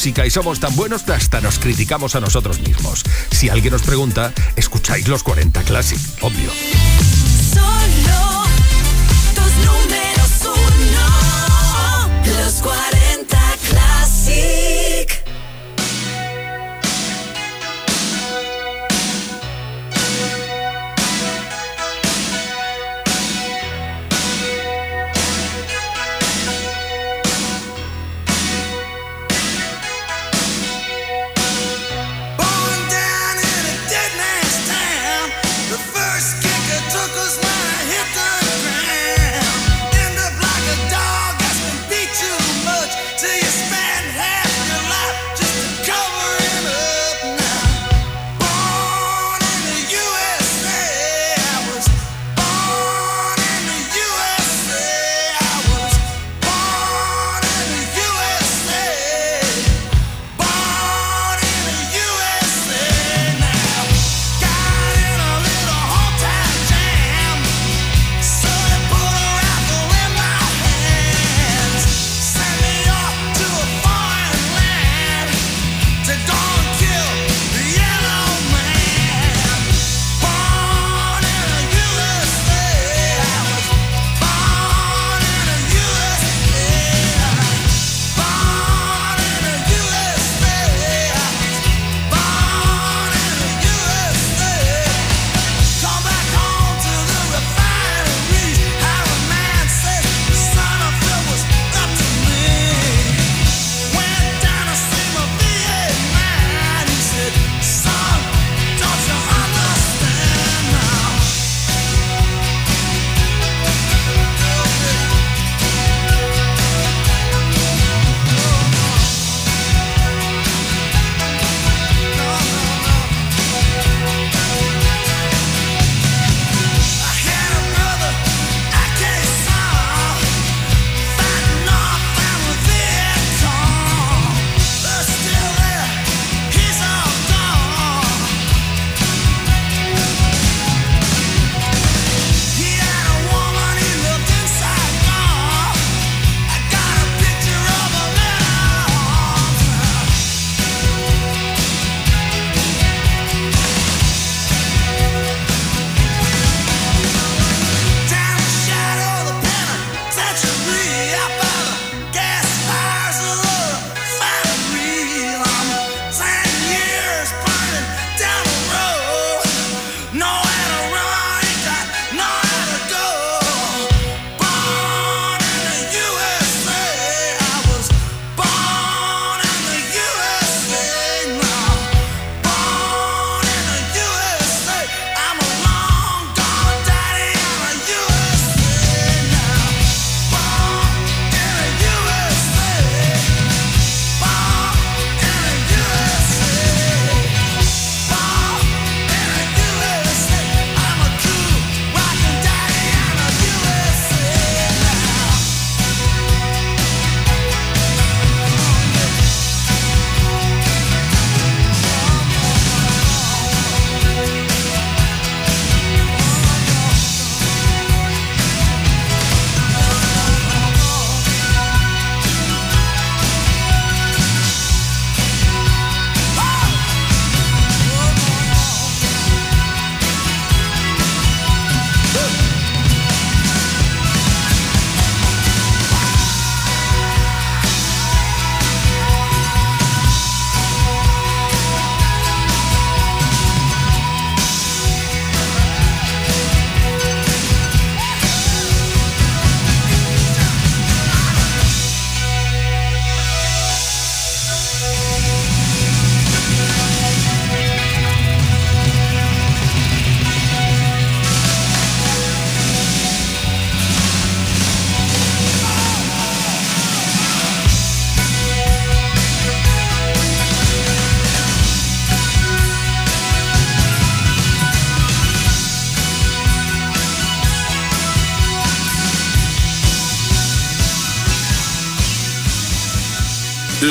y somos tan buenos que hasta nos criticamos a nosotros mismos. Si alguien os pregunta, escucháis los 40 Classic, obvio.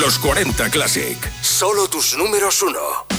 Los 40 Classic. Solo tus números uno.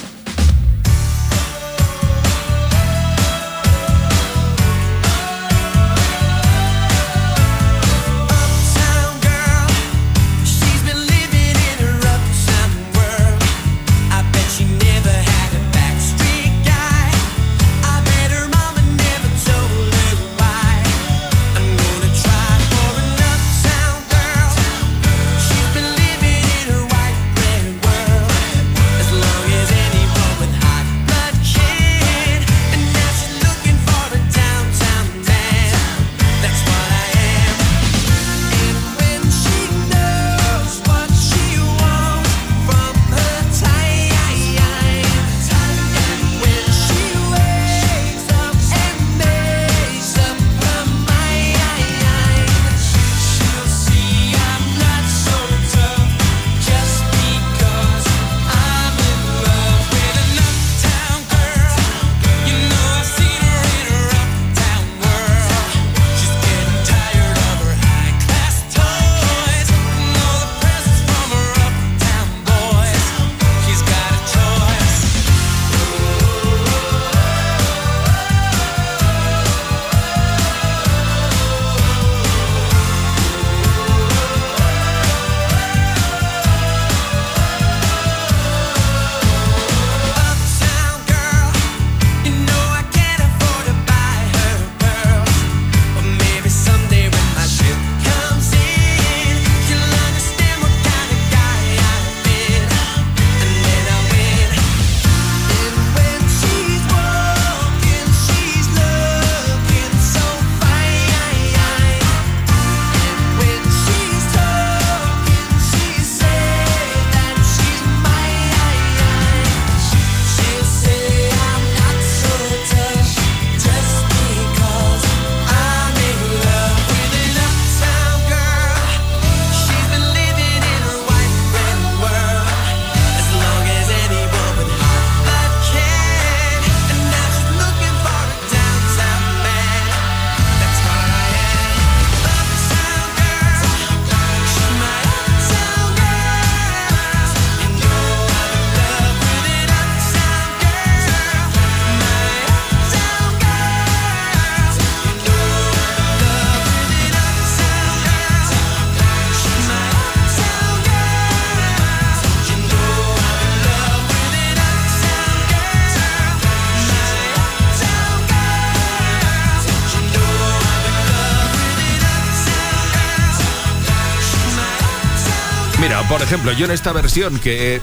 ejemplo, yo en esta versión que eh,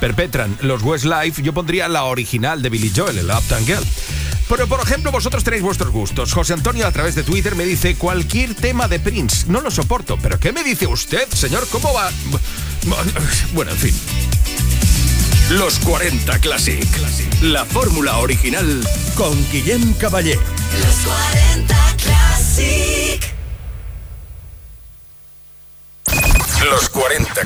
perpetran los Westlife, yo pondría la original de Billy Joel, el Uptown Girl. Pero, por ejemplo, vosotros tenéis vuestros gustos. José Antonio, a través de Twitter, me dice cualquier tema de Prince. No lo soporto. ¿Pero qué me dice usted, señor? ¿Cómo va...? Bueno, en fin. Los 40 Classic. La fórmula original con Guillem Caballé. Los 40 Classic.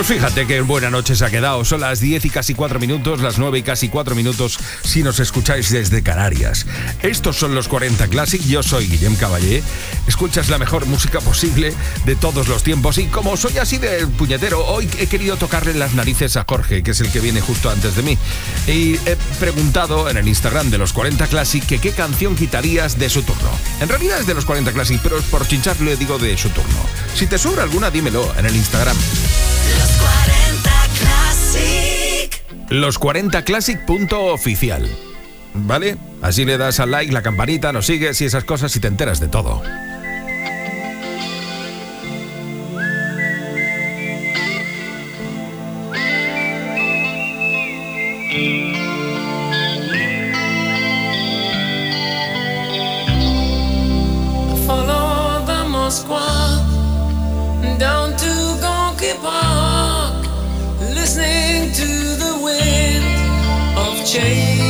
Pues fíjate que buena noche se ha quedado. Son las 10 y casi 4 minutos, las 9 y casi 4 minutos si nos escucháis desde Canarias. Estos son los 40 Classic. Yo soy Guillem Caballé. Escuchas la mejor música posible de todos los tiempos. Y como soy así de puñetero, hoy he querido tocarle las narices a Jorge, que es el que viene justo antes de mí. Y he preguntado en el Instagram de los 40 Classic que qué canción quitarías de su turno. En realidad es de los 40 Classic, pero por chinchar le digo de su turno. Si te sobra alguna, dímelo en el Instagram. los40classic.oficial. ¿Vale? Así le das al like, la campanita, nos sigues y esas cosas y te enteras de todo. listening to change.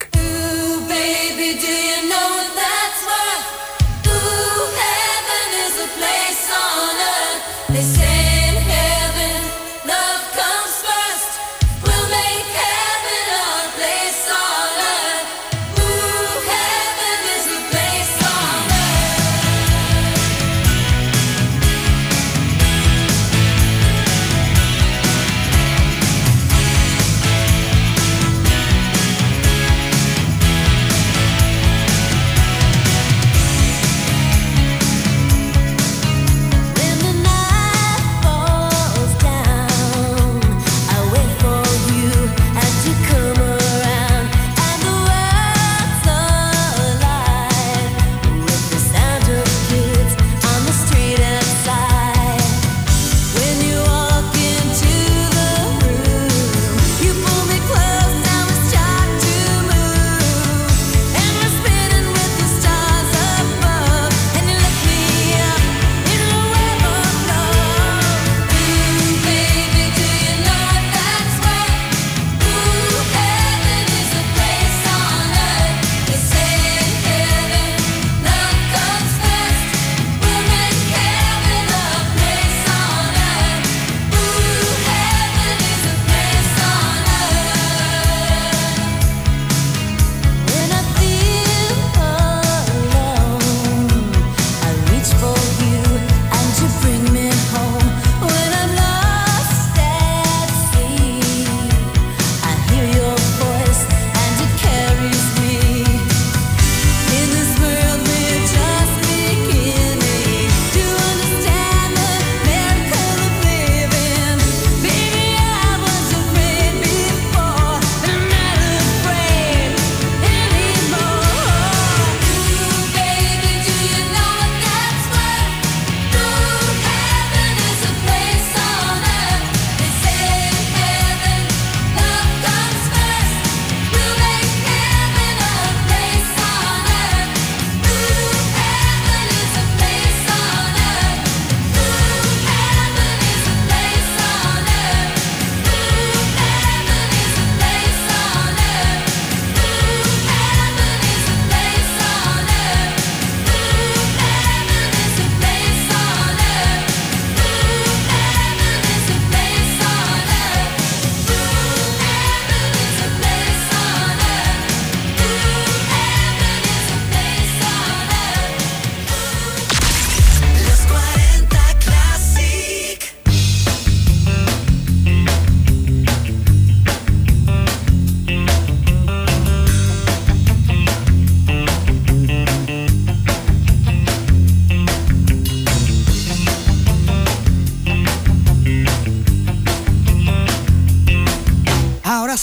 ahora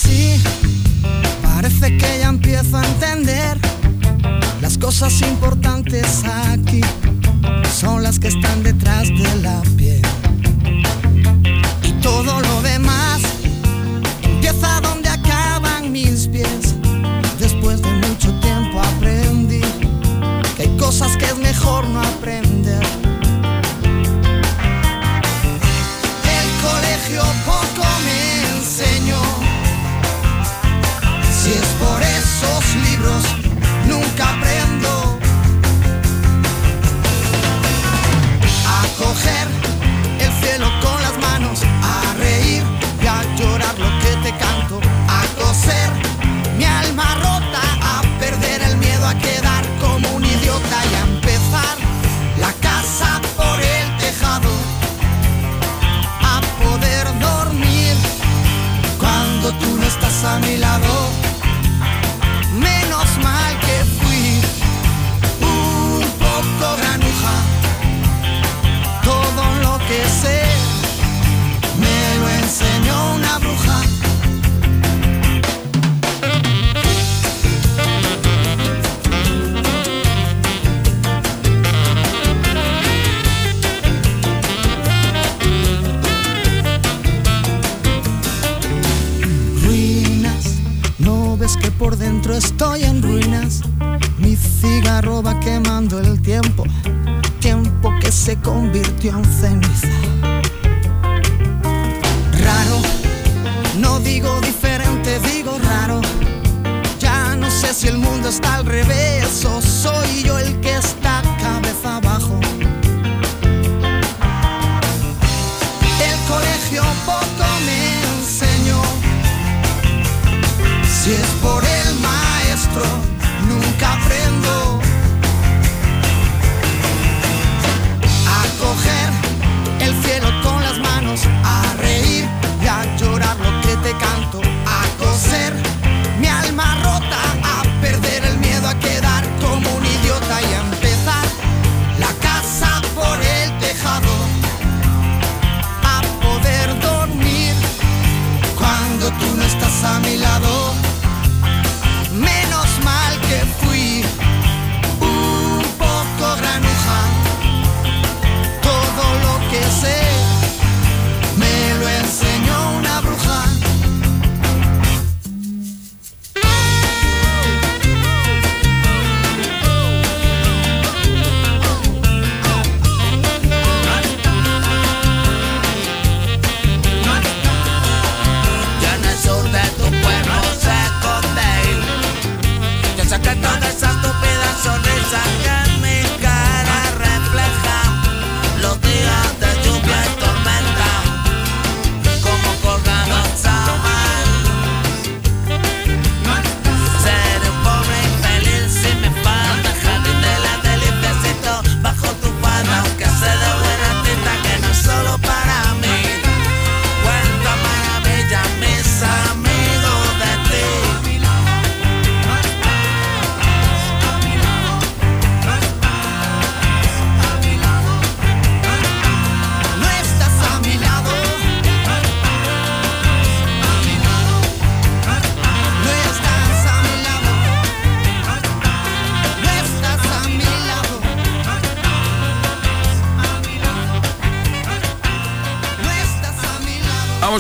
parece que ya empiezo a entender las cosas importantes aquí son las que están detrás de la piel. Y todo lo demás empieza donde acaban mis pies. Después de mucho tiempo aprendí que hay cosas que es mejor no aprender. nosotros cuestión ceniza.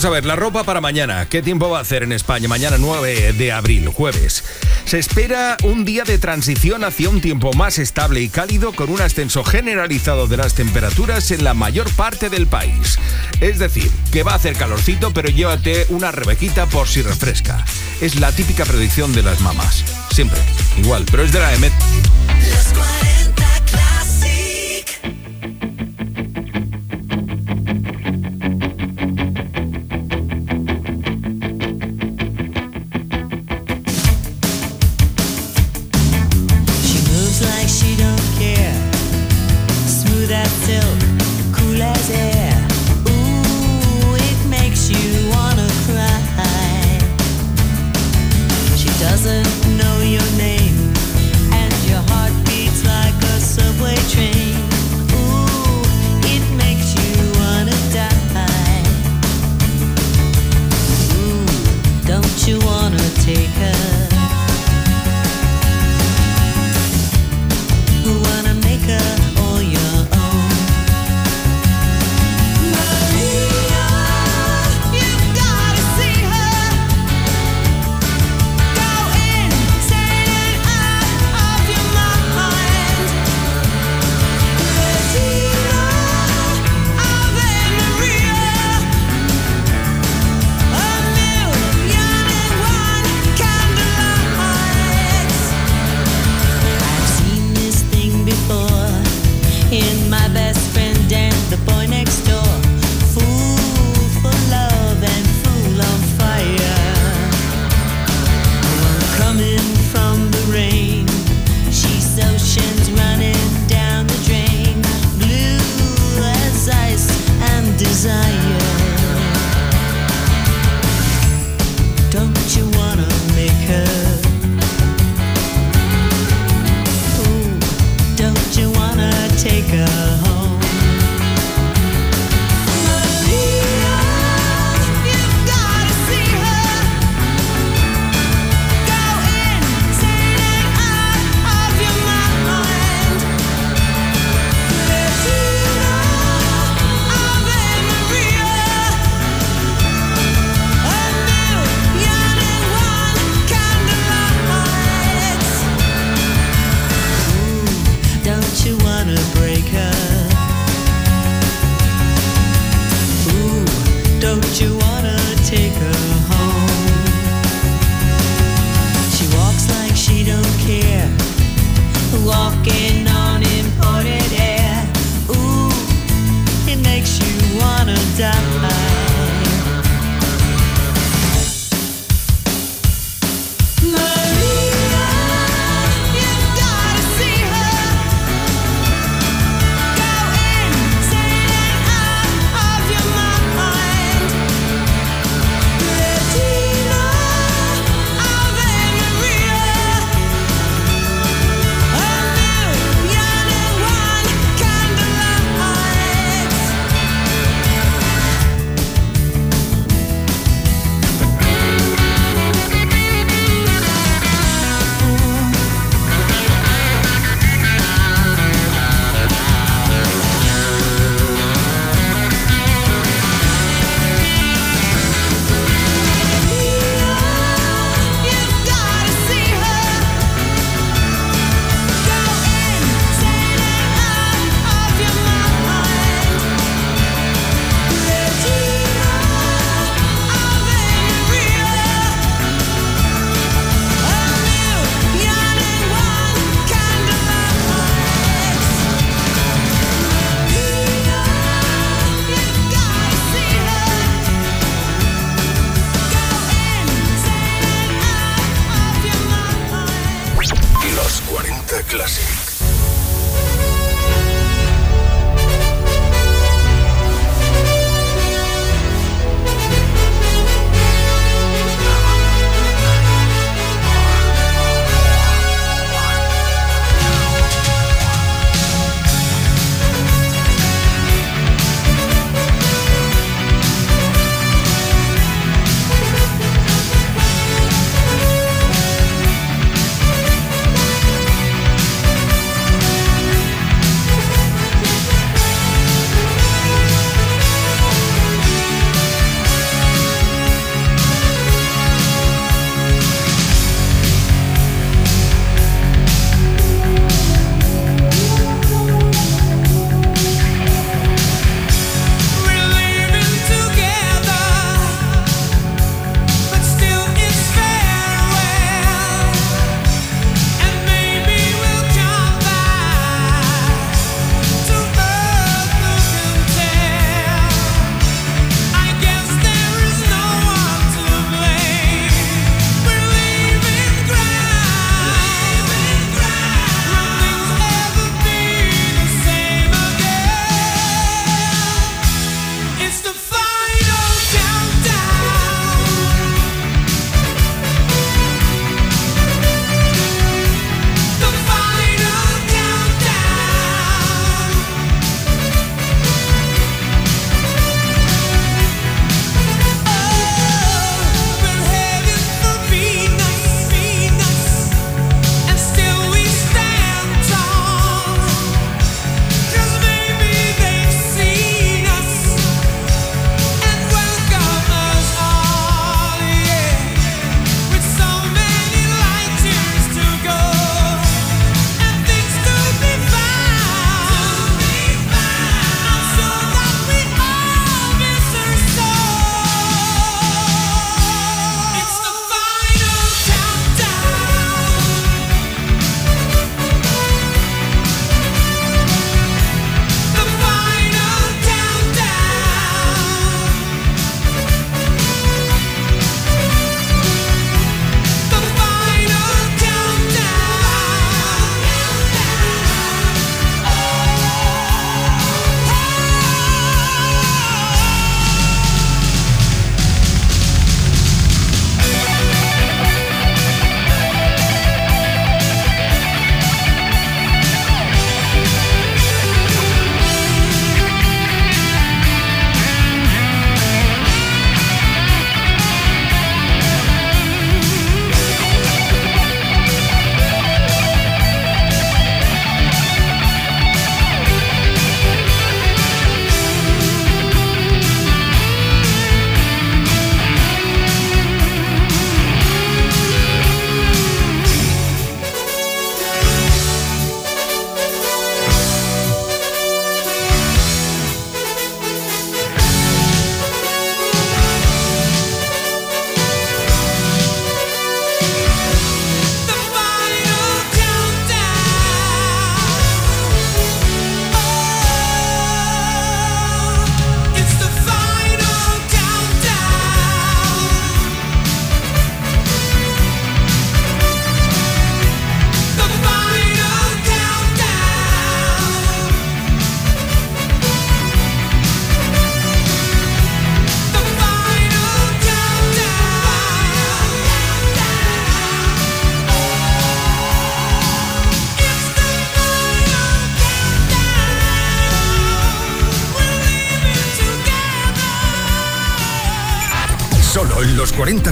a ver, la ropa para mañana. ¿Qué tiempo va a hacer en España? Mañana 9 de abril, jueves. Se espera un día de transición hacia un tiempo más estable y cálido con un ascenso generalizado de las temperaturas en la mayor parte del país. Es decir, que va a hacer calorcito, pero llévate una rebequita por si refresca. Es la típica predicción de las mamás. Siempre. Igual, pero es de la EMET.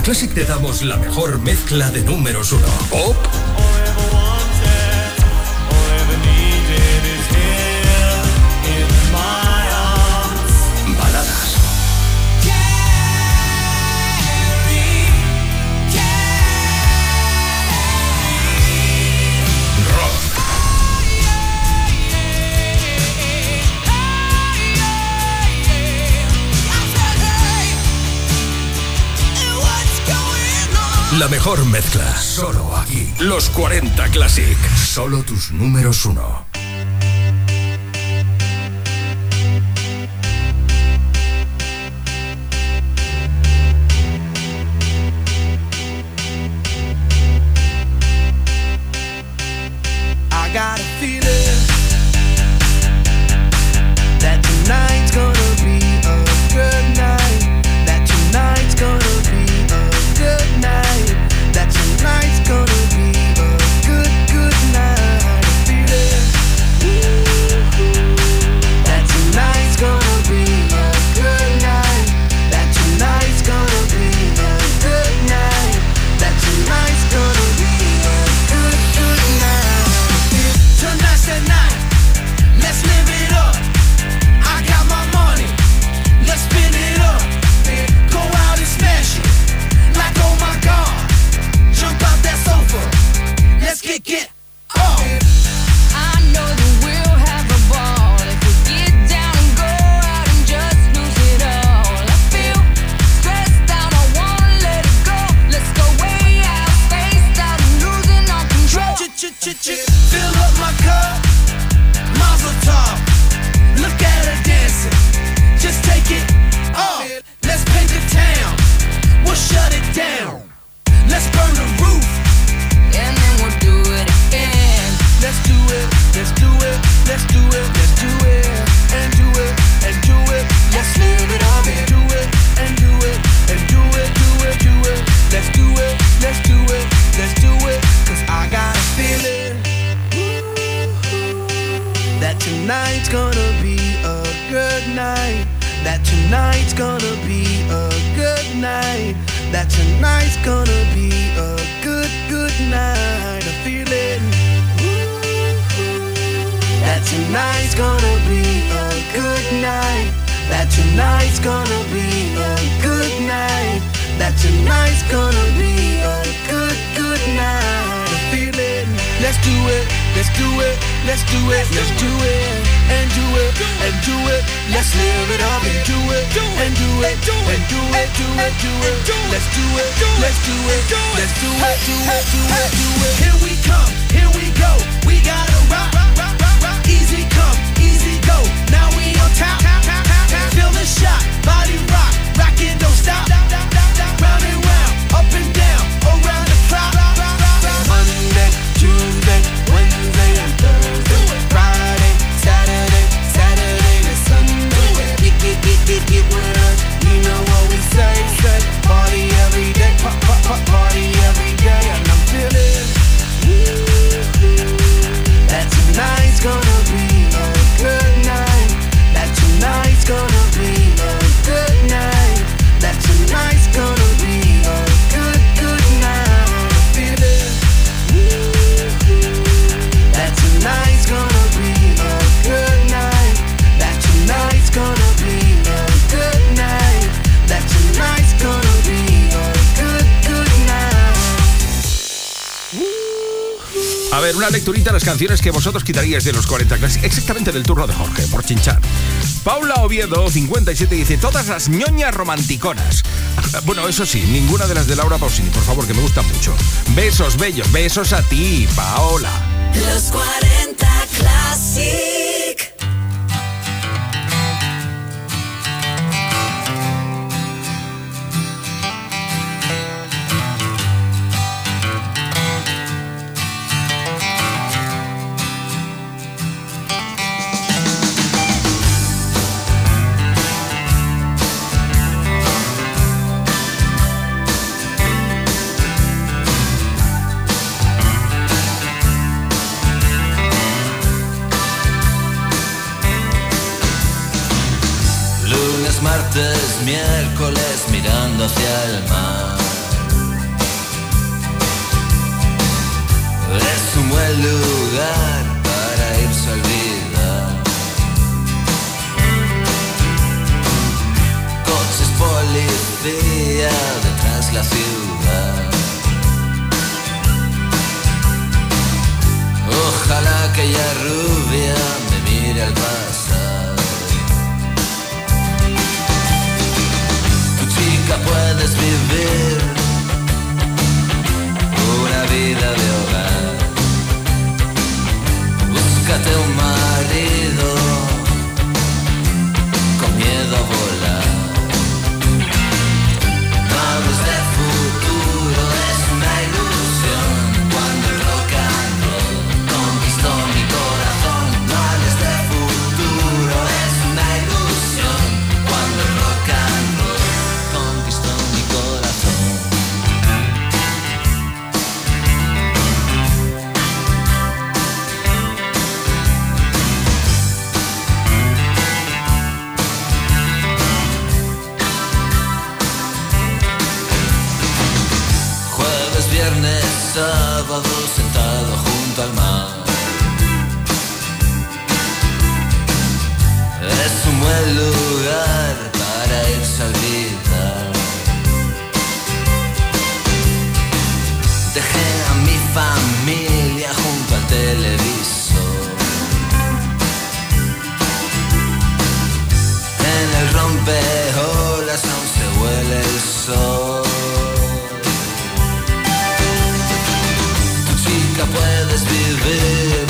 Classic te damos la mejor mezcla de números uno. Pop, la mejor mezcla. Solo aquí. Los 40 Classic. Solo tus números uno. que vosotros quitaríais de los 40 Classic, exactamente del turno de Jorge, por chinchar. Paula Oviedo, 57, dice: Todas las ñoñas romanticonas. Bueno, eso sí, ninguna de las de Laura Pausini, por favor, que me gusta mucho. Besos, bellos, besos a ti, Paola. Los 40. es vivir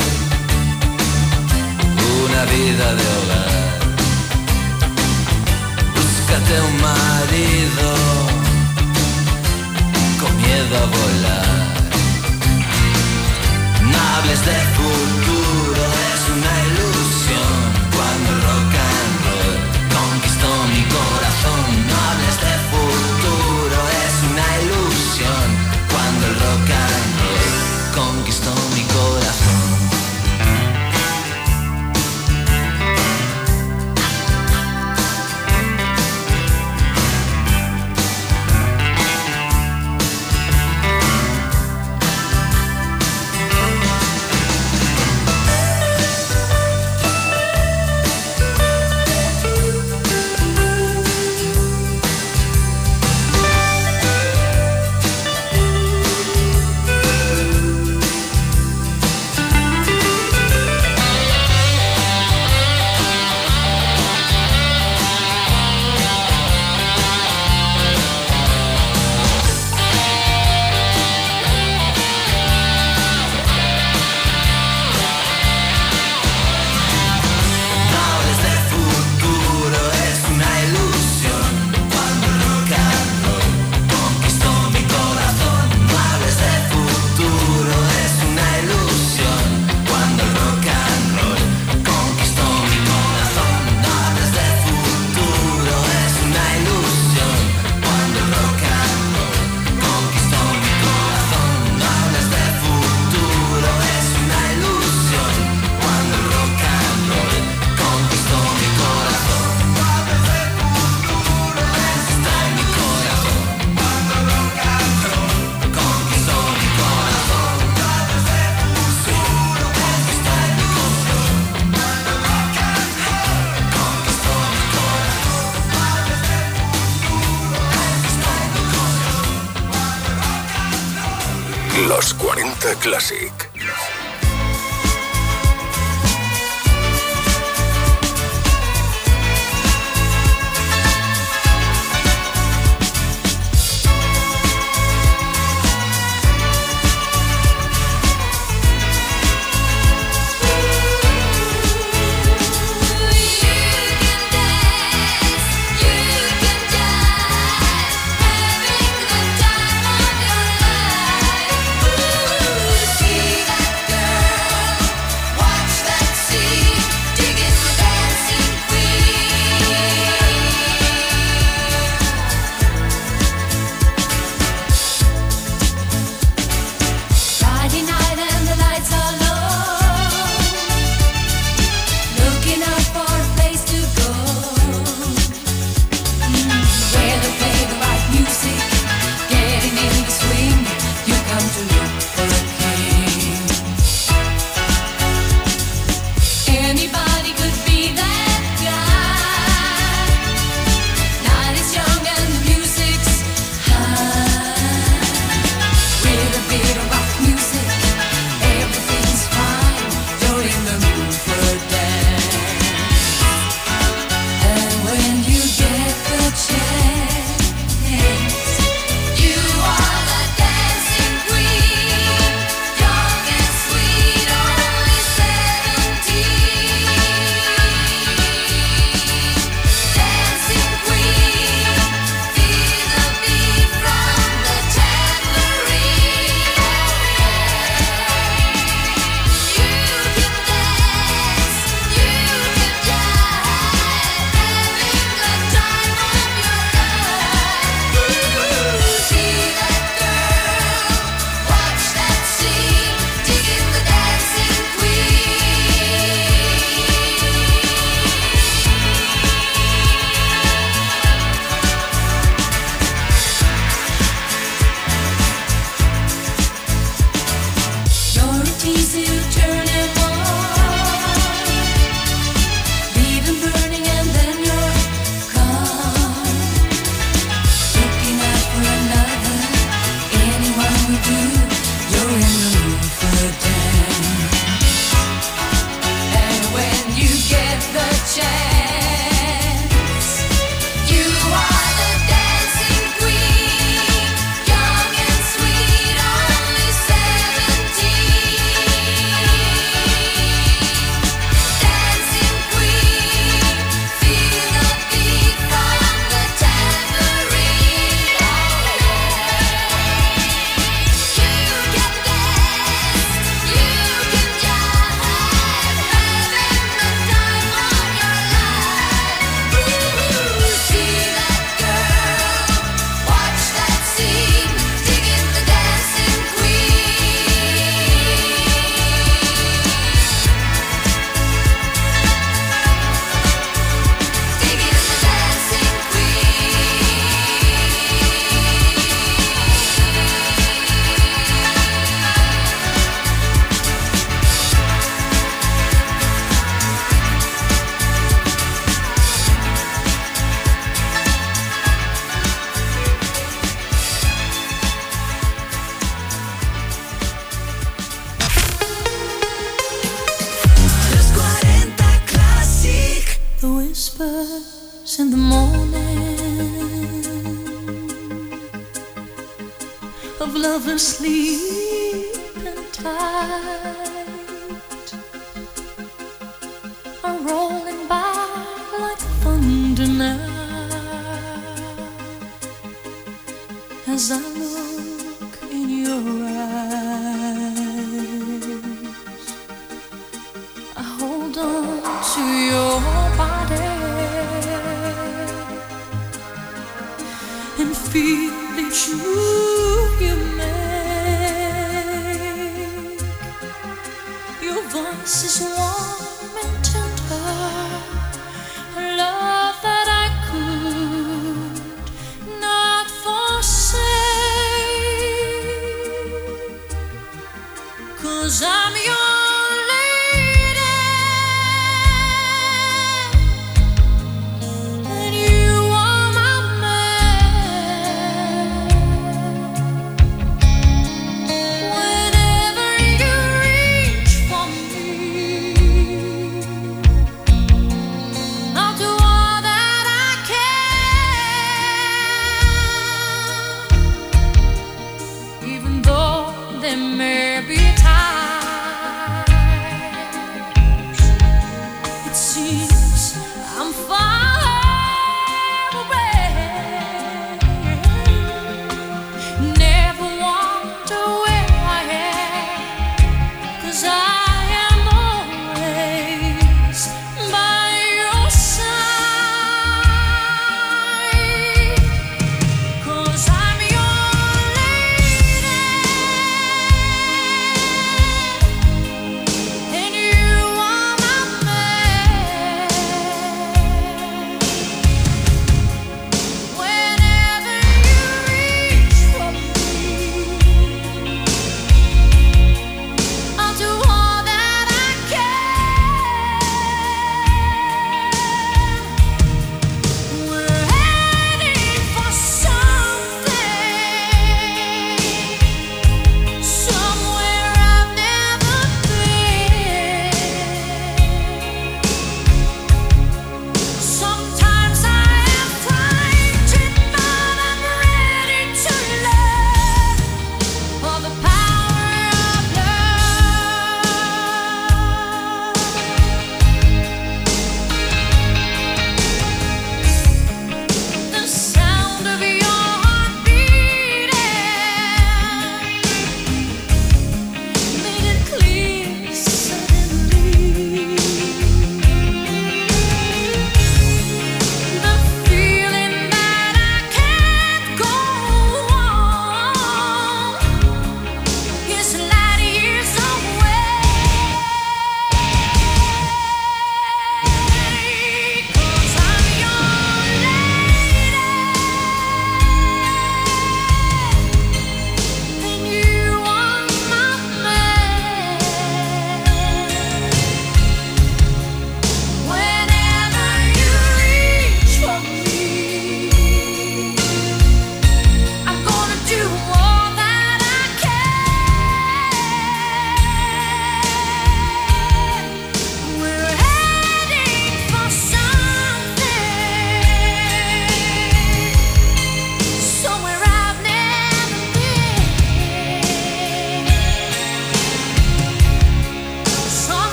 una vida de hogar. Búscate un marido con miedo a volar. No hables de futuro. Are rolling by like thunder now. As I look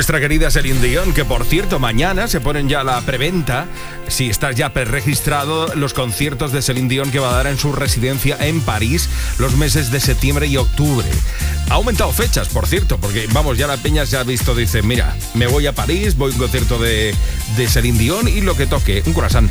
Nuestra querida Celine Dion, que por cierto, mañana se ponen ya la preventa, si estás ya preregistrado, los conciertos de Celine Dion que va a dar en su residencia en París los meses de septiembre y octubre. Ha aumentado fechas, por cierto, porque vamos, ya la Peña se ha visto, dice, mira, me voy a París, voy a un concierto de, de Celine Dion y lo que toque, un corazón.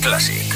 Classic.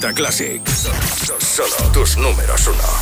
40 Classic. So- so- Solo tus números uno.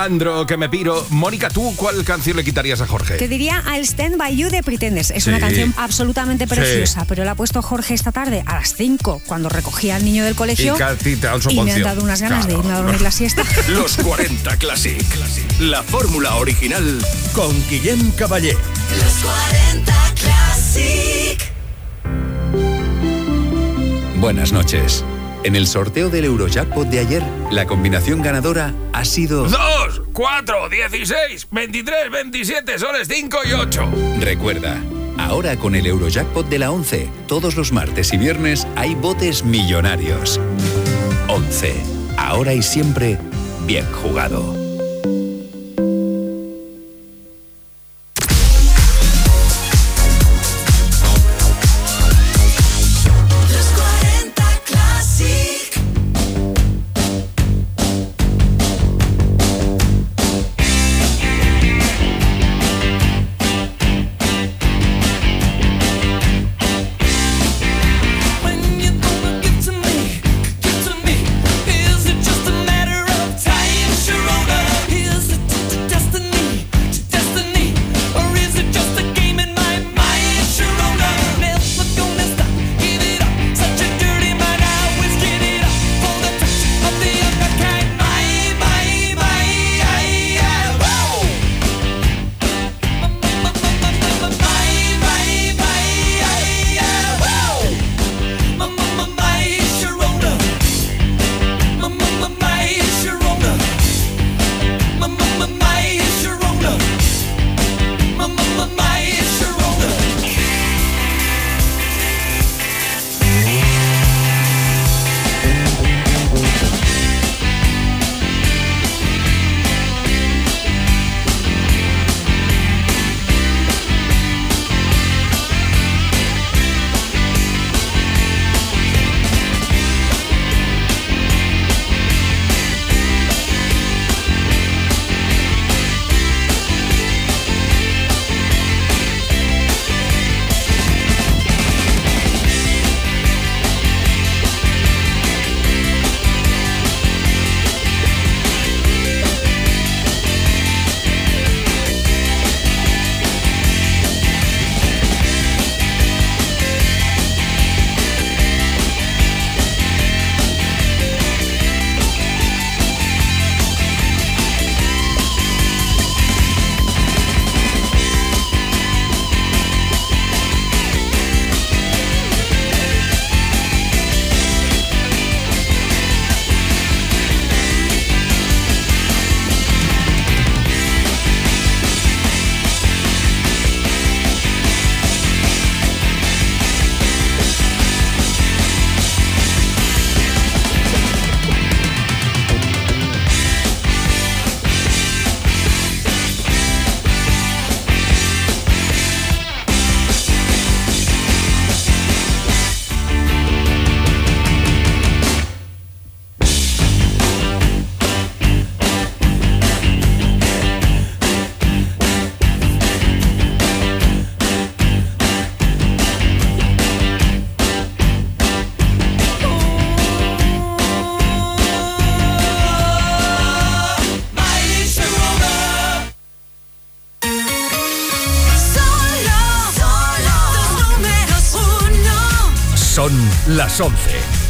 Alejandro, que me piro. Mónica, ¿tú cuál canción le quitarías a Jorge? Te diría I'll Stand By You de Pretenders. Es Sí. una canción absolutamente Sí. preciosa, pero la ha puesto Jorge esta tarde a las 5 cuando recogía al niño del colegio. Y Katy te Alonso y me han dado unas ganas de irme a dormir la siesta. Los 40 Classic. La fórmula original con Guillem Caballé. Los 40 Classic. Buenas noches. En el sorteo del Eurojackpot de ayer, la combinación ganadora ha sido... 2, 4, 16, 23, 27, soles 5 y 8. Recuerda, ahora con el Eurojackpot de la 11, todos los martes y viernes hay botes millonarios. 11. Ahora y siempre, bien jugado.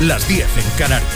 Las 10 en Canarias.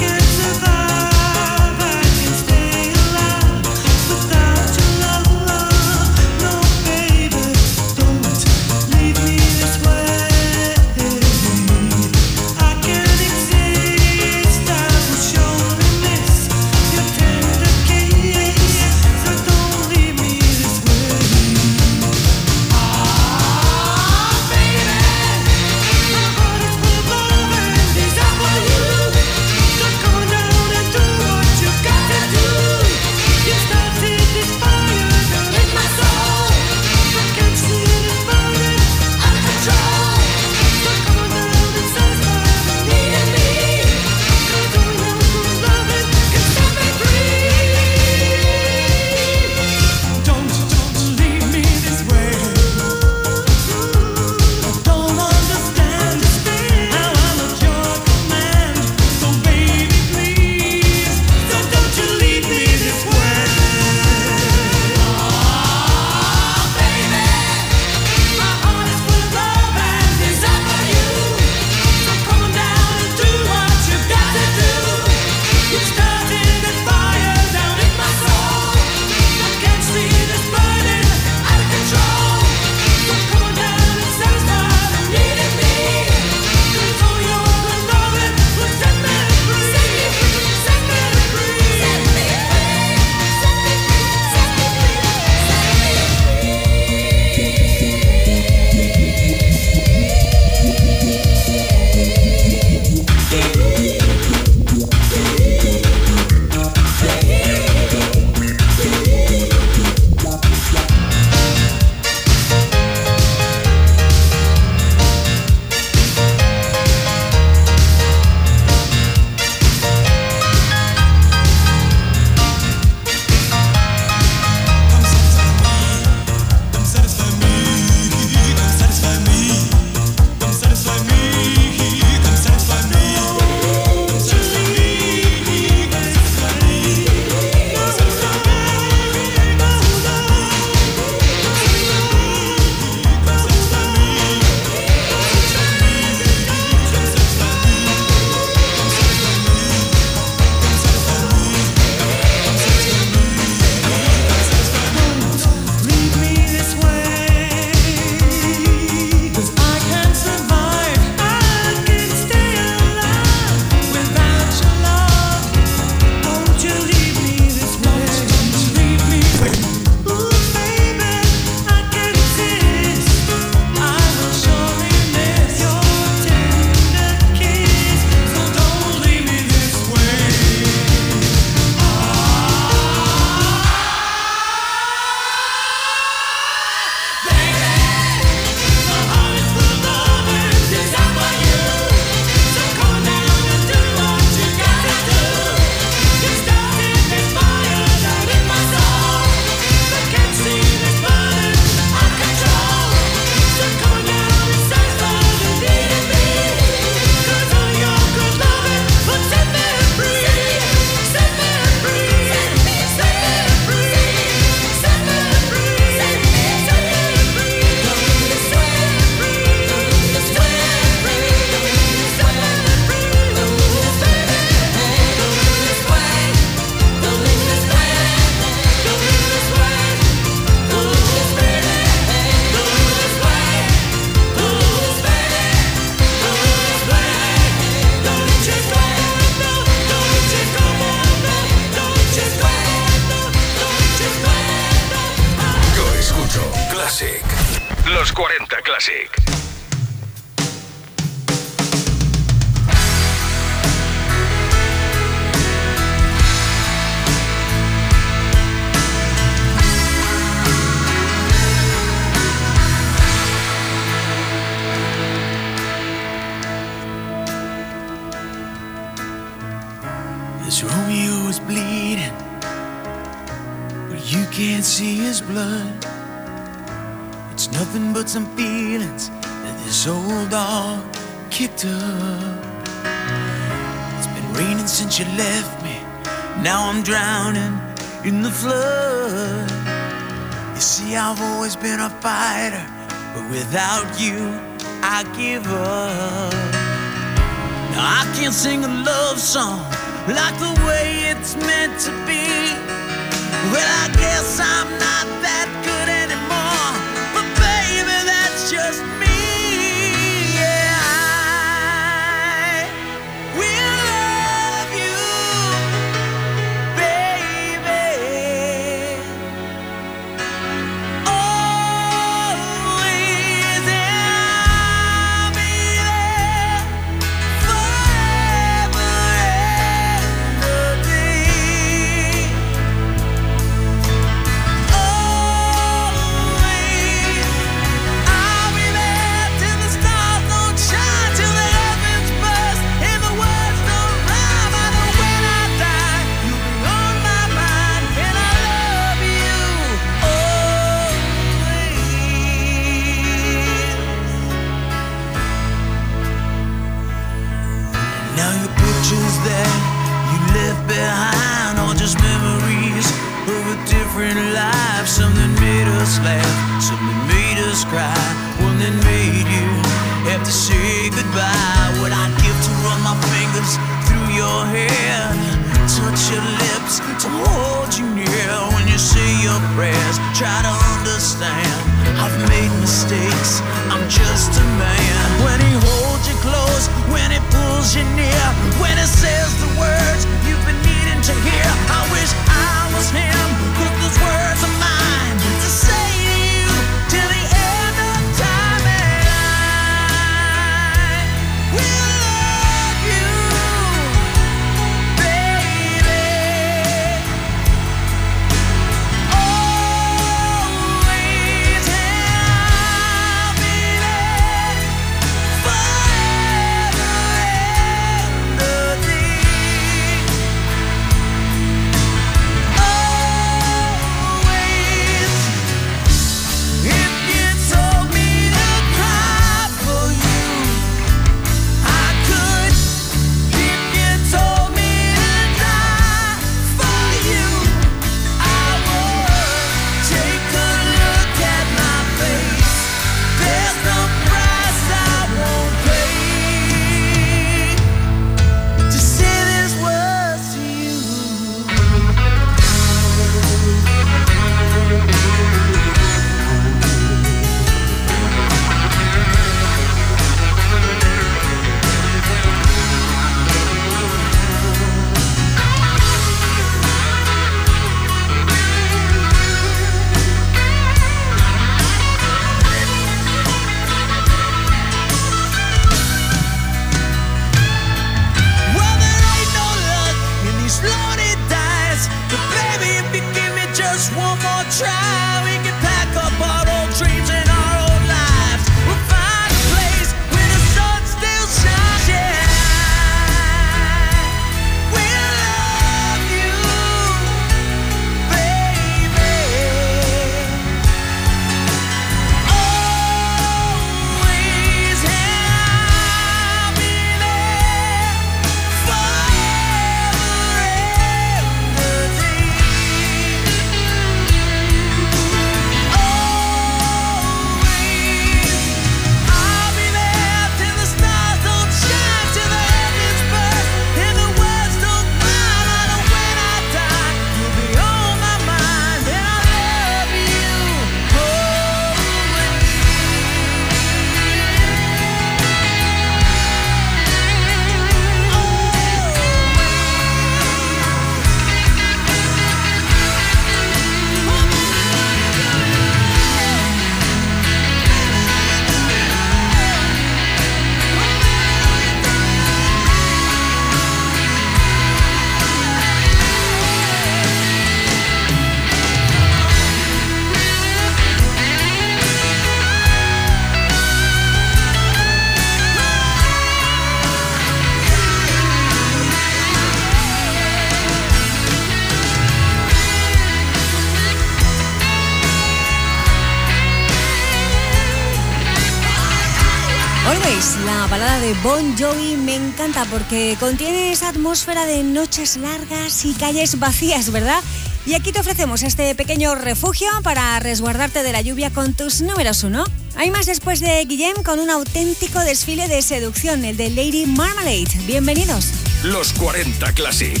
Bon Jovi me encanta porque contiene esa atmósfera de noches largas y calles vacías, ¿verdad? Y aquí te ofrecemos este pequeño refugio para resguardarte de la lluvia con tus números uno. Hay más después de Guillem con un auténtico desfile de seducción, el de Lady Marmalade. Bienvenidos. Los 40 Classic.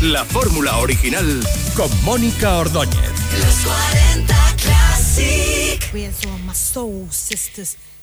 La fórmula original con Mónica Ordóñez. Los 40 Classic.